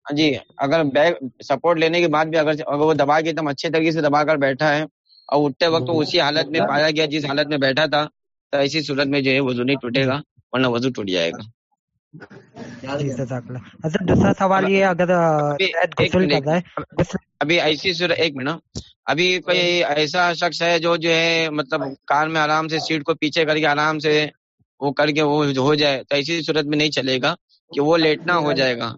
ہاں جی اگر بیک سپورٹ لینے کے بعد بھی اگر وہ دبا کے ایک اچھے طریقے سے دبا کر بیٹھا ہے اور اٹھتے وقت تو اسی حالت میں پایا گیا جس حالت میں بیٹھا تھا تو اسی صورت میں جو ہے وضو نہیں ٹوٹے گا ورنہ وضو ٹوٹ جائے گا۔ جی، ابھی ایسی صورت ایک منٹ ابھی کوئی ایسا شخص ہے جو جو ہے مطلب کار میں آرام سے سیٹ کو پیچھے کر کے آرام سے وہ کر کے وہ ہو جائے تو ایسی صورت میں نہیں چلے گا۔ کہ وہ لیٹنا ہو جائے گا۔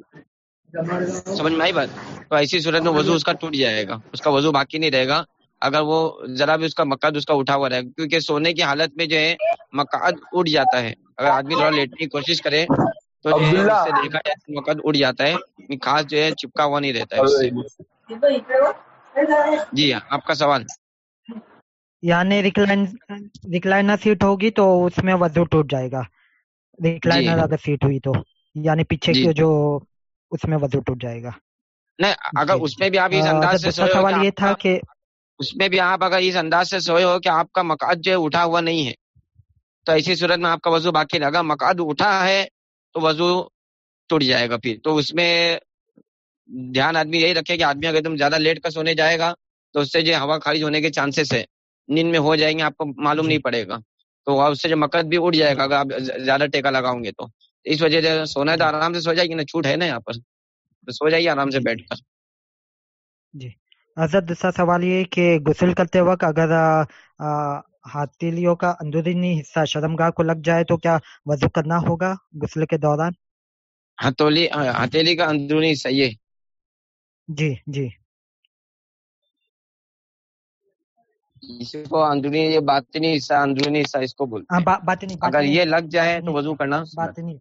سمجھ میں آئی بات؟ تو ایسی صورت میں وضو اس کا ٹوٹ جائے گا۔ اس کا وضو باقی نہیں رہے گا۔ اگر وہ ذرا بھی اس کا مقد اس کا اٹھا ہوا رہے گا۔ کیونکہ سونے کی حالت میں جو ہے مقد اٹھ جاتا ہے۔ اگر آدمی تھوڑا لیٹنے کی کوشش کرے تو جو ہے اس سے دیکھا جائے مقد اٹھ جاتا ہے۔ خاص جو ہے چپکا ہوا نہیں رہتا ہے اس سے۔ جی ہاں آپ کا سوال۔ یعنی ریکلائن ریکلائنر سیٹ ہوگی تو اس میں وضو ٹوٹ جائے گا۔ ریکلائنر اگر سیٹ ہوئی تو۔ یعنی پیچھے جی کی جو اس میں وضو ٹوٹ جائے گا۔ نہیں اگر جی۔ اس میں بھی آپ اس انداز سے سوئے سوال یہ تھا کہ اس میں بھی آپ اگر اس انداز سے سوئے ہو کہ آپ کا مقعد جو ہے اٹھا ہوا نہیں ہے تو ایسی صورت میں آپ کا وضو باقی رہے گا۔ مقعد اٹھا ہے تو وضو ٹوٹ جائے گا پھر۔ تو اس میں دھیان آدمی یہی رکھے کہ آدمی اگر دم زیادہ لیٹ کر سونے جائے گا تو اس سے جو ہوا خارج ہونے کے چانسز ہے نیند میں ہو جائیں گے آپ کو معلوم جی۔ نہیں پڑے گا۔ تو اس سے جو مقد بھی اٹھ جائے گا اگر آپ زیادہ ٹیکا لگاؤں گے تو۔ اس وجہ سے سونا ہے تو جی۔ آرام سے سو جائے گی نا چھوٹ ہے نا یہاں پر۔ تو سو جائیے آرام سے بیٹھ کر۔ جی۔ حضرت دوسرا سوال یہ کہ غسل کرتے وقت اگر ہاتھیلیوں کا اندرونی حصہ شرمگاہ کو لگ جائے تو کیا وضو کرنا ہوگا غسل کے دوران؟ ہتھولی ہتھیلی کا اندرونی حصہ یہ۔ جی جی۔ اس کو اندرونی یہ باطنی حصہ اندرونی حصہ اس کو بولتے ہاں ہیں۔ اگر یہ لگ جائے تو وضو کرنا۔ باطنی۔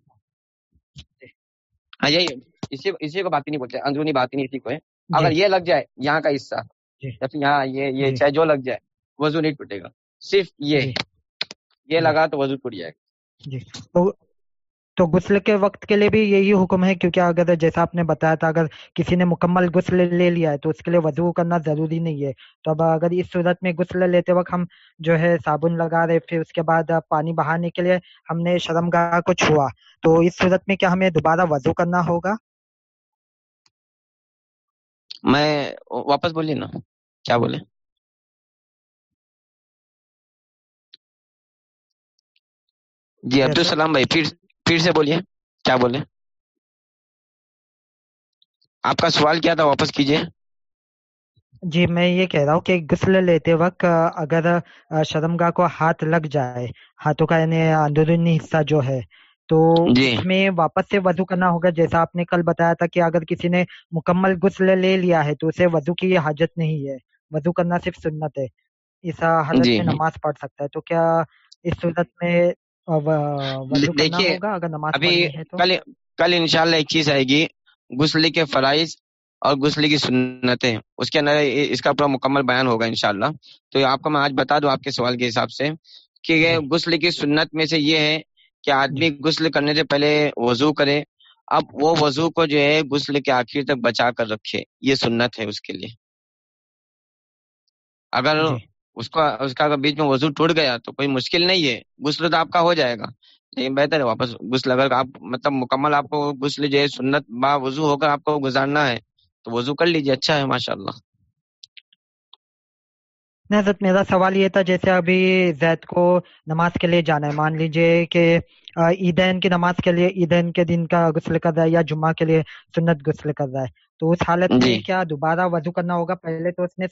ہاں یہی اسی اسی کو باطنی بولتے ہیں اندرونی باطنی اسی کو ہے اگر یہ لگ جائے یہاں کا حصہ جی۔ یا پھر یہاں یہ یہ جی۔ چاہے جو لگ جائے وضو نہیں ٹوٹے گا۔ صرف یہ۔ جی۔ یہ لگا تو وضو ٹوٹ جائے گا۔ تو غسل کے وقت کے لیے بھی یہی حکم ہے، کیونکہ اگر جیسا آپ نے بتایا تھا، اگر کسی نے مکمل غسل لے لیا ہے تو اس کے لیے وضو کرنا ضروری نہیں ہے۔ تو اب اگر اس صورت میں غسل لیتے وقت ہم جو ہے صابن لگا رہے، پھر اس کے بعد پانی بہانے کے لیے ہم نے شرمگاہ کو چھوا۔ تو اس صورت میں کیا ہمیں دوبارہ وضو کرنا ہوگا؟ میں واپس بولیے نا، کیا بولے؟ جی کیسے عبدالسلام بھائی، پھر پھر سے بولیے کیا بولے؟ آپ کا سوال کیا تھا؟ واپس کیجیے۔ جی میں یہ کہہ رہا ہوں کہ غسل لیتے وقت اگر شرمگاہ کو ہاتھ لگ جائے ہاتھوں کا یعنی اندرونی حصہ جو ہے تو جی۔ اس میں واپس سے وضو کرنا ہوگا جیسا آپ نے کل بتایا تھا کہ اگر کسی نے مکمل غسل لے لیا ہے تو اسے وضو کی حاجت نہیں ہے۔ وضو کرنا صرف سنت ہے۔ اس حالت جی۔ میں نماز پڑھ سکتا ہے تو کیا اس صورت میں دیکھیے ابھی کل کل انشاءاللہ ایک چیز آئے گی غسل کے فرائض اور غسل کی سنتیں۔ اس کے اندر اس کا پورا مکمل بیان ہوگا انشاءاللہ۔ تو آپ کو میں آج بتا دوں آپ کے سوال کے حساب سے کہ جی۔ غسل کی سنت میں سے یہ ہے کہ جی۔ آدمی غسل کرنے سے پہلے وضو کرے۔ اب وہ وضو کو جو ہے غسل کے آخر تک بچا کر رکھے یہ سنت ہے اس کے لیے۔ اگر جی۔ اس کا اس کا بیچ میں وضو ٹوٹ گیا تو کوئی مشکل نہیں ہے، غسل تو آپ کا ہو جائے گا، لیکن بہتر ہے واپس غسل۔ اگر آپ مطلب مکمل آپ کو غسل جو ہے سنت با وضو ہو کر آپ کو گزارنا ہے تو وضو کر لیجیے اچھا ہے ماشاء اللہ حضرت میرا سوال یہ تھا، جیسے ابھی زید کو نماز کے لیے جانا ہے، مان لیجیے کہ عیدین کی نماز کے لیے، عیدین کے دن کا غسل کر رہا ہے یا جمعہ کے لیے سنت غسل کر رہا ہے۔ تو اس حالت جی۔ میں کیا دوبارہ وضو کرنا ہوگا؟ پہلے تو اس نے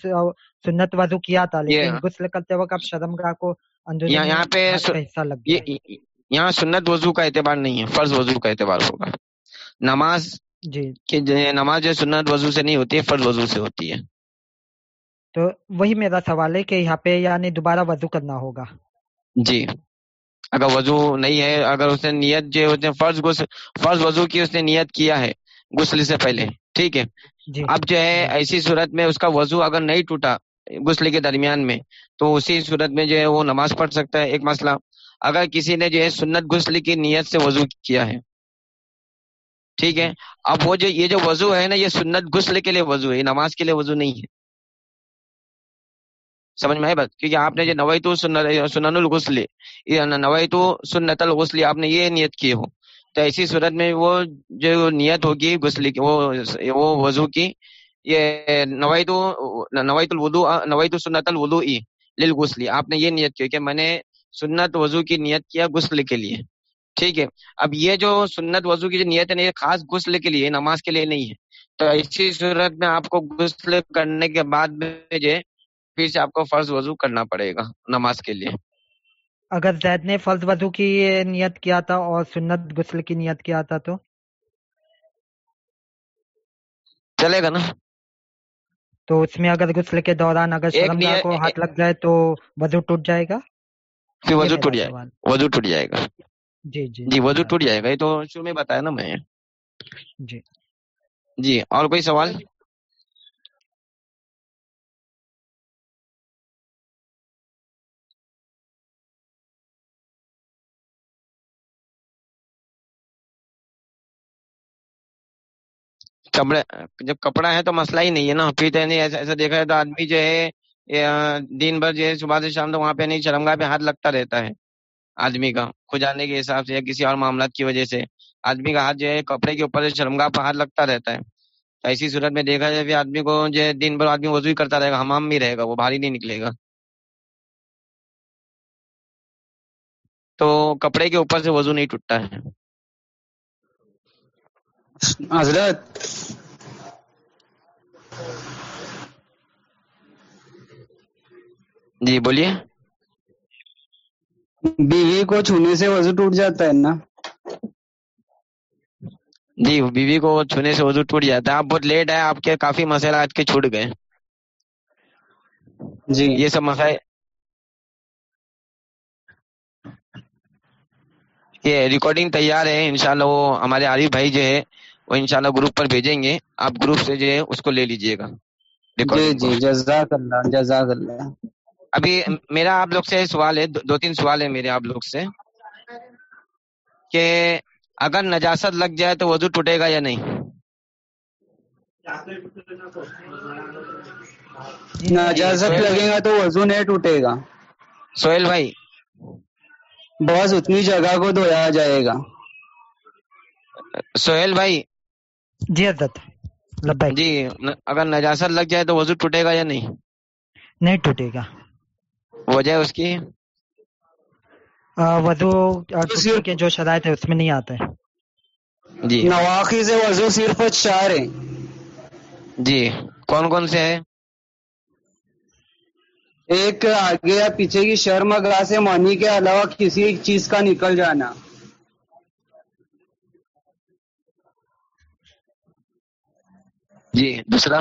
سنت وضو کیا تھا لیکن غسل کرتے وقت اب شرمگاہ کو یہاں پہ حصہ لگ یہاں سنت وضو کا اعتبار نہیں ہے فرض وضو کا اعتبار ہوگا۔ نماز جی۔ نماز جو سنت وضو سے نہیں ہوتی ہے فرض وضو سے ہوتی ہے۔ تو وہی میرا سوال ہے کہ یہاں پہ یعنی دوبارہ وضو کرنا ہوگا۔ جی۔ اگر وضو نہیں ہے اگر اس نے نیت جو ہے اس نے فرض غسل فرض وضو کی اس نے نیت کیا ہے غسل سے پہلے۔ جی ٹھیک ہے۔ جی۔ اب جو ہے ایسی صورت میں اس کا وضو اگر نہیں ٹوٹا غسل کے درمیان میں تو اسی صورت میں جو ہے وہ نماز پڑھ سکتا ہے ایک مسئلہ۔ اگر کسی نے جو ہے سنت غسل کی نیت سے وضو کیا ہے ٹھیک ہے۔ اب وہ جو یہ جو وضو ہے نا یہ سنت غسل کے لیے وضو ہے یہ نماز کے لیے وضو نہیں ہے۔ سمجھ میں آئی بات؟ کیونکہ آپ نے جو نوئی تو سنن الغسل نوئی تو سنت الغسل آپ نے یہ نیت کی ہو۔ تو ایسی صورت میں وہ جو نیت ہوگی غسل کی، وہ وضو کی، یہ نویت نویت الودو نویت سنت الودو للغسل آپ نے یہ نیت کی کہ میں نے سنت وضو کی نیت کیا غسل کے لیے۔ ٹھیک ہے؟ اب یہ جو سنت وضو کی جو نیت ہے، یہ خاص غسل کے لیے، نماز کے لیے نہیں ہے۔ تو ایسی صورت میں آپ کو غسل کرنے کے بعد میں جو پھر سے آپ کو فرض وضو کرنا پڑے گا نماز کے لیے۔ اگر زید نے فرض وضو کی نیت کیا تھا اور سنت غسل کی نیت کیا تھا تو؟ چلے گا نا۔ تو اس میں اگر غسل کے دوران اگر شرمگاہ کو ہاتھ لگ جائے تو وضو ٹوٹ جائے گا؟ وضو ٹوٹ جائے سوال۔ وضو ٹوٹ جائے گا۔ جی جی جی وضو ٹوٹ جائے گا۔ یہ تو شروع میں بتایا نا میں۔ جی۔ جی اور کوئی سوال؟ کپڑے جب کپڑا ہے تو مسئلہ ہی نہیں ہے نا، پھر تو نہیں، ایسا ایسا دیکھا ہے تو آدمی جو ہے دن بھر جو ہے صبح سے شام تک وہاں پہ نہیں، شرمگاہ پہ ہاتھ لگتا رہتا ہے آدمی کا کھجانے کے حساب سے یا کسی اور معاملات کی وجہ سے۔ آدمی کا ہاتھ جو ہے کپڑے کے اوپر سے شرمگاہ پہ ہاتھ لگتا رہتا ہے۔ تو ایسی صورت میں دیکھا جائے پھر آدمی کو جو ہے دن بھر آدمی وضو ہی کرتا رہے گا ہمام بھی رہے گا، وہ بھاری نہیں نکلے گا۔ تو کپڑے کے اوپر سے وضو نہیں ٹوٹتا ہے۔ حضرت جی بولیے۔ بیوی کو چھونے سے وضو ٹوٹ جاتا ہے نا؟ جی بیوی کو چھونے سے وضو ٹوٹ جاتا ہے۔ آپ بہت لیٹ ہے آپ کے کافی مسئلہ آج کے چھوٹ گئے۔ جی۔ یہ سب مسائل۔ یہ ریکارڈنگ تیار ہے انشاءاللہ وہ ہمارے عارف بھائی جو ہے وہ انشاءاللہ گروپ پر بھیجیں گے۔ آپ گروپ سے جو ہے اس کو لے لیجیے گا۔ جی۔ جی جزاک اللہ جزاک اللہ۔ ابھی میرا آپ لوگ سے سوال ہے دو تین سوال ہے میرے آپ لوگ سے۔ کہ اگر نجاست لگ جائے تو وضو ٹوٹے گا یا نہیں؟ نجازت لگے گا تو وضو نہیں ٹوٹے گا۔ سہیل بھائی۔ بس اتنی جگہ کو دھویا جائے گا۔ سہیل بھائی جی حضرت لبیک۔ جی اگر نجاست لگ جائے تو وضو ٹوٹے گا یا نہیں؟ نہیں ٹوٹے گا۔ وجہ اس کی؟ وضو کے جو شرائط ہے اس میں نہیں آتا ہے جی۔ نواقی سے وضو صرف چار ہے جی کون کون سے ہے ایک آگے یا پیچھے کی شرم گاہ سے منی کے علاوہ کسی ایک چیز کا نکل جانا۔ جی دوسرا؟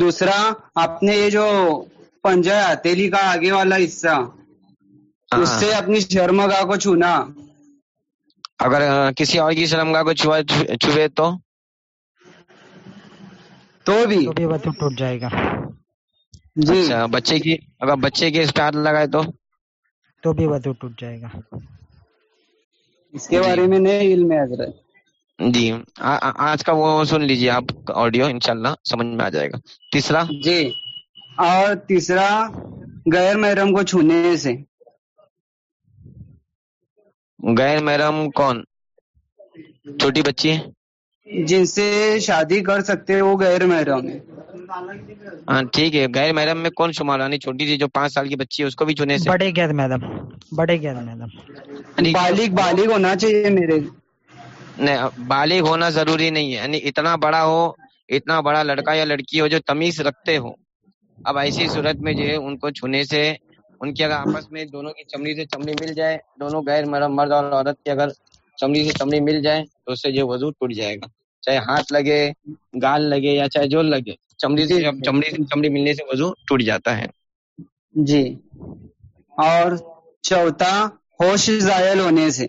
دوسرا اپنے یہ جو پنجہ ہے ہتھیلی کا آگے والا حصہ اس ہاں، سے اپنی شرم گاہ کو چھونا۔ اگر کسی اور کی شرمگاہ کو چھوا چھوے تو؟ تو بھی۔ تو ٹوٹ جائے گا۔ جی۔ اچھا بچے کی اگر بچے کے اس ہاتھ لگائے تو؟ تو بھی وضو ٹوٹ جائے گا۔ اس کے بارے میں نہیں علم ہے حضرت۔ جی آج کا وہ سن لیجیے آپ آڈیو انشاءاللہ سمجھ میں آ جائے گا۔ تیسرا؟ جی اور تیسرا غیر محرم کو چھونے سے۔ غیر محرم کون؟ چھوٹی بچی جن سے شادی کر سکتے وہ غیر محرم ہے۔ ہاں ٹھیک ہے۔ غیر محرم میں کون شمار یعنی چھوٹی سی جو پانچ سال کی بچی ہے اس کو بھی چنے سے۔ بڑے غیر میدم بڑے غیر یعنی بالغ بالغ ہونا چاہیے میرے۔ بالغ ہونا ضروری نہیں ہے۔ یعنی اتنا بڑا ہو، اتنا بڑا لڑکا یا لڑکی ہو جو تمیز رکھتے ہو اب ایسی صورت میں جو ہے، ان کو چھونے سے، ان کی اگر آپس میں دونوں کی چمڑی سے چمڑی مل جائے، دونوں غیر مرم مرد اور عورت کی اگر چمڑی سے چمڑی مل جائے، تو اس سے جو وضو ٹوٹ جائے گا۔ چاہے ہاتھ لگے، گال لگے یا چاہے جو لگے، چمڑی سے چمڑی سے چمڑی ملنے سے وضو ٹوٹ جاتا ہے۔ جی۔ اور چوتھا، ہوش زائل ہونے سے۔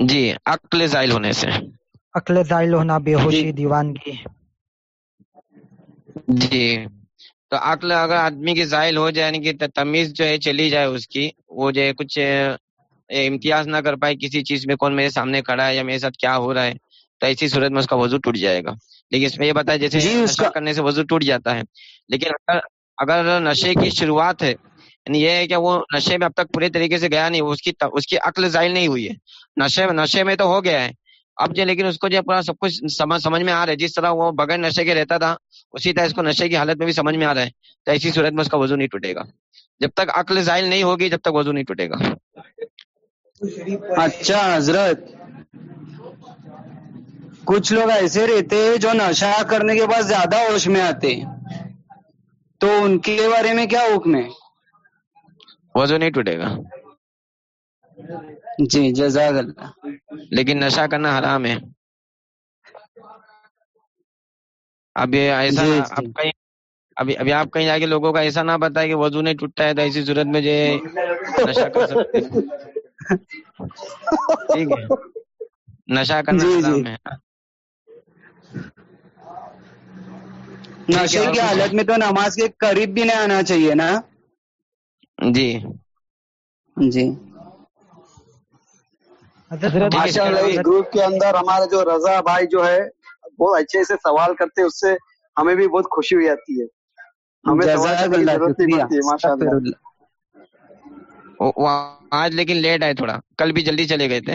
جی عقل زائل ہونے سے۔ عقل زائل ہونا بے ہوشی جی۔ دیوانگی۔ جی تو عقل اگر آدمی کی زائل ہو جائے یعنی کہ تمیز جو ہے چلی جائے اس کی وہ جو ہے کچھ امتیاز نہ کر پائے کسی چیز میں کون میرے سامنے کھڑا ہے یا میرے ساتھ کیا ہو رہا ہے تو ایسی صورت میں اس کا وضو ٹوٹ جائے گا۔ لیکن اس میں یہ بتایا جیسے جی، نشہ کرنے سے وضو ٹوٹ جاتا ہے۔ لیکن اگر اگر نشے کی شروعات ہے یعنی یہ ہے کہ وہ نشے میں اب تک پورے طریقے سے گیا نہیں اس کی اس کی عقل زائل نہیں ہوئی ہے۔ نشے نشے میں تو ہو گیا ہے۔ اب جو، لیکن اس کو جو پورا سب کچھ سمجھ سمجھ میں آ رہا ہے۔ جس طرح وہ بغیر نشے کے رہتا تھا، اسی طرح اس کو نشے کی حالت میں بھی سمجھ میں آ رہا ہے۔ تو ایسی صورت میں اس کا وضو نہیں ٹوٹے گا۔ جب تک عقل زائل نہیں ہوگی، جب تک وضو نہیں ٹوٹے گا۔ اچھا حضرت۔ کچھ لوگ ایسے رہتے ہیں جو نشہ کرنے کے بعد زیادہ ہوش میں آتے ہیں۔ تو ان کے بارے میں کیا حکم ہے؟ وضو نہیں ٹوٹے گا۔ جی جزاک اللہ۔ لیکن نشہ کرنا حرام ہے۔ اب یہ ایسا جی، جی۔ اب کہیں ابھی ابھی آپ کہیں جا کے لوگوں کا ایسا نہ بتائے کہ وضو نہیں ٹوٹتا ہے تو ایسی صورت میں جو نشہ کر سکتے ٹھیک ہے۔ نشہ کرنا جی۔ حرام ہے۔ نشے کی حالت میں تو نماز کے قریب بھی نہیں آنا چاہیے نا۔ جی۔ جی۔ حضرت ماشاء اللہ گروپ کے اندر ہمارے جو رضا بھائی جو ہے بہت اچھے سے سوال کرتے اس سے ہمیں بھی بہت خوشی ہوئی آتی ہے۔ ہمیں ضرورت نہیں پڑتی ماشاء اللہ۔ آج لیکن لیٹ آئے تھوڑا۔ کل بھی جلدی چلے گئے تھے۔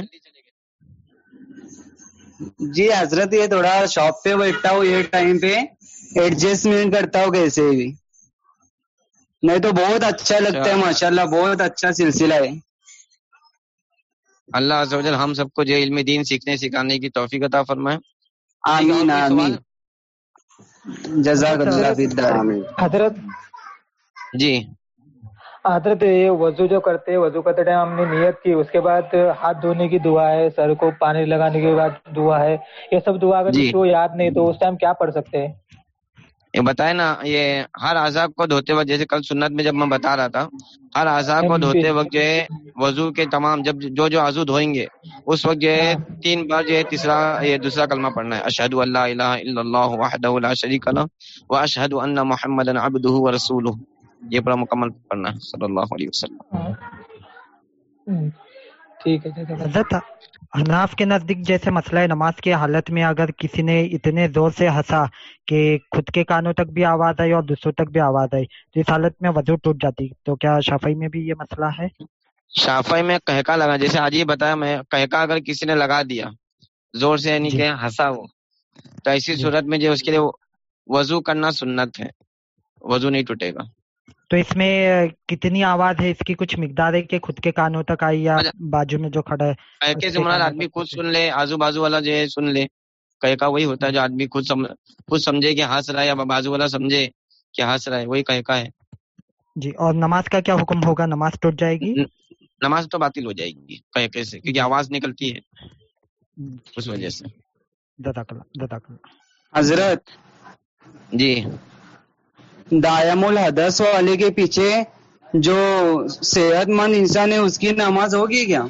جی حضرت یہ تھوڑا شاپ پہ بیٹھتا ہوں یہ ٹائم پہ۔ ایڈجسٹمنٹ کرتا ہوں کیسے بھی۔ نہیں تو بہت اچھا لگتا ہے ماشاء اللہ بہت اچھا سلسلہ ہے۔ اللہ عز و جل ہم سب کو جو علم دین سیکھنے سکھانے کی توفیق عطا فرمائے۔ آمین آمین۔ جزاک اللہ آمین۔ حضرت جی۔ حضرت یہ وضو جو کرتے ہیں وضو کرتے ٹائم ہم نے نیت کی اس کے بعد ہاتھ دھونے کی دعا ہے سر کو پانی لگانے کے بعد دعا ہے۔ یہ سب دعا اگر جی۔ یاد نہیں تو اس ٹائم کیا پڑھ سکتے؟ ہیں یہ بتائے نا یہ ہر عذاب کو دھوتے وقت جیسے کل سنت میں جب میں بتا رہا تھا ہر عذاب کو دھوتے وقت جو ہے وضو کے تمام جب جو جو عضو دھوئیں گے اس وقت جو ہے تین بار جو ہے تیسرا یہ دوسرا کلمہ پڑھنا ہے اشہد اللہ الہ الا اللہ وحدہ لا شریک لہ و اشہد ان محمد عبدہ و رسولہ۔ یہ پورا مکمل پڑھنا ہے صلی اللہ علیہ وسلم۔ ہم، ٹھیک ہے۔ حضرت حناف کے نزدیک جیسے مسئلہ نماز کی حالت میں اگر کسی نے اتنے زور سے ہنسا کہ خود کے کانوں تک بھی آواز آئی اور دوسروں تک بھی آواز آئی تو اس حالت میں وضو ٹوٹ جاتی تو کیا شافعی میں بھی یہ مسئلہ ہے شافعی میں کہکا لگا جیسے آج یہ بتایا میں کہکا اگر کسی نے لگا دیا زور سے یعنی جی۔ کہ ہنسا وہ تو ایسی جی۔ صورت میں جو اس کے لیے وضو کرنا سنت ہے وضو نہیں ٹوٹے گا تو اس میں کتنی آواز ہے؟ اس کی کچھ مقدار ہے کہ خود کے کانوں تک آئی یا اچھا۔ بازو میں جو کھڑا ہے؟ آدمی خود۔ سن لے آزو بازو والا جو ہے سن لے۔ کہکا وہی ہوتا ہے جو آدمی خود. خود سمجھے کہ ہنس رہا ہے یا بازو والا سمجھے کہ ہنس رہا ہے وہی کہکا ہے۔ جی اور نماز کا کیا حکم ہوگا؟ نماز ٹوٹ جائے گی؟ نماز تو باطل ہو جائے گی کہکے سے کیونکہ آواز نکلتی ہے۔ اس وجہ سے۔ حضرت۔ جی۔ دائم الحدث والے کے پیچھے جو صحت مند انسان ہے اس کی نماز ہوگی کیا؟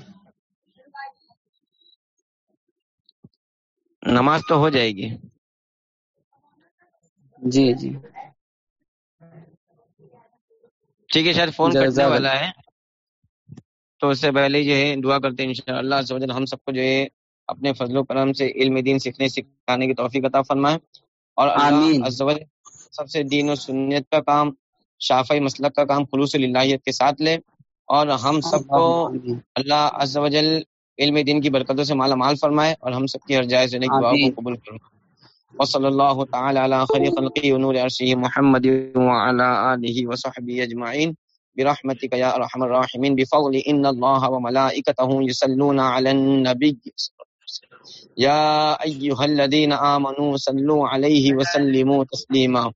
نماز تو ہو جائے گی۔ جی جی۔ ٹھیک ہے شاید فون کرنے اللہ۔ والا ہے۔ تو اس سے پہلے جو ہے دعا کرتے ہیں انشاءاللہ اللہ و جل ہم سب کو جو ہے اپنے فضل و کرم سے علم دین سیکھنے سکھانے کی توفیق عطا فرمائے۔ اور آمین۔ و سب سے دین و سنت کا کام شافعی مسلک کا کام خلوص للہیت کے ساتھ لے اور ہم سب کو آمین۔ اللہ عز و جل علم دین کی برکتوں سے مالا مال فرمائے اور ہم سب کی ہر جائز نیک دعاؤں آمین۔ کو قبول فرمائے وصلی اللہ تعالی علی خیر خلقی و نور عرشی محمد وعلی آلہ وصحبہ اجمعین برحمتك يا ارحم الراحمين بفضل ان الله وملائكته يصلون على النبي يا ايها الذين امنوا صلوا عليه وسلموا تسليما.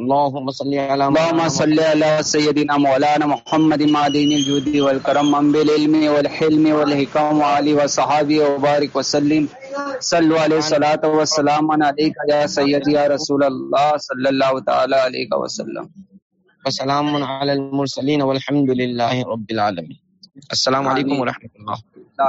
اللهم صل على اللهم صل على سيدنا مولانا محمد معدن الجود والكرم من بالعلم والحلم والحكم وعلي وصحابه وبارك وسلم. صلوا عليه الصلاة والسلام. عليك يا سيدي يا رسول الله. صلى الله تعالى عليه وسلم. وسلام على المرسلين والحمد لله رب العالمين. السلام عليكم آمين. ورحمة الله.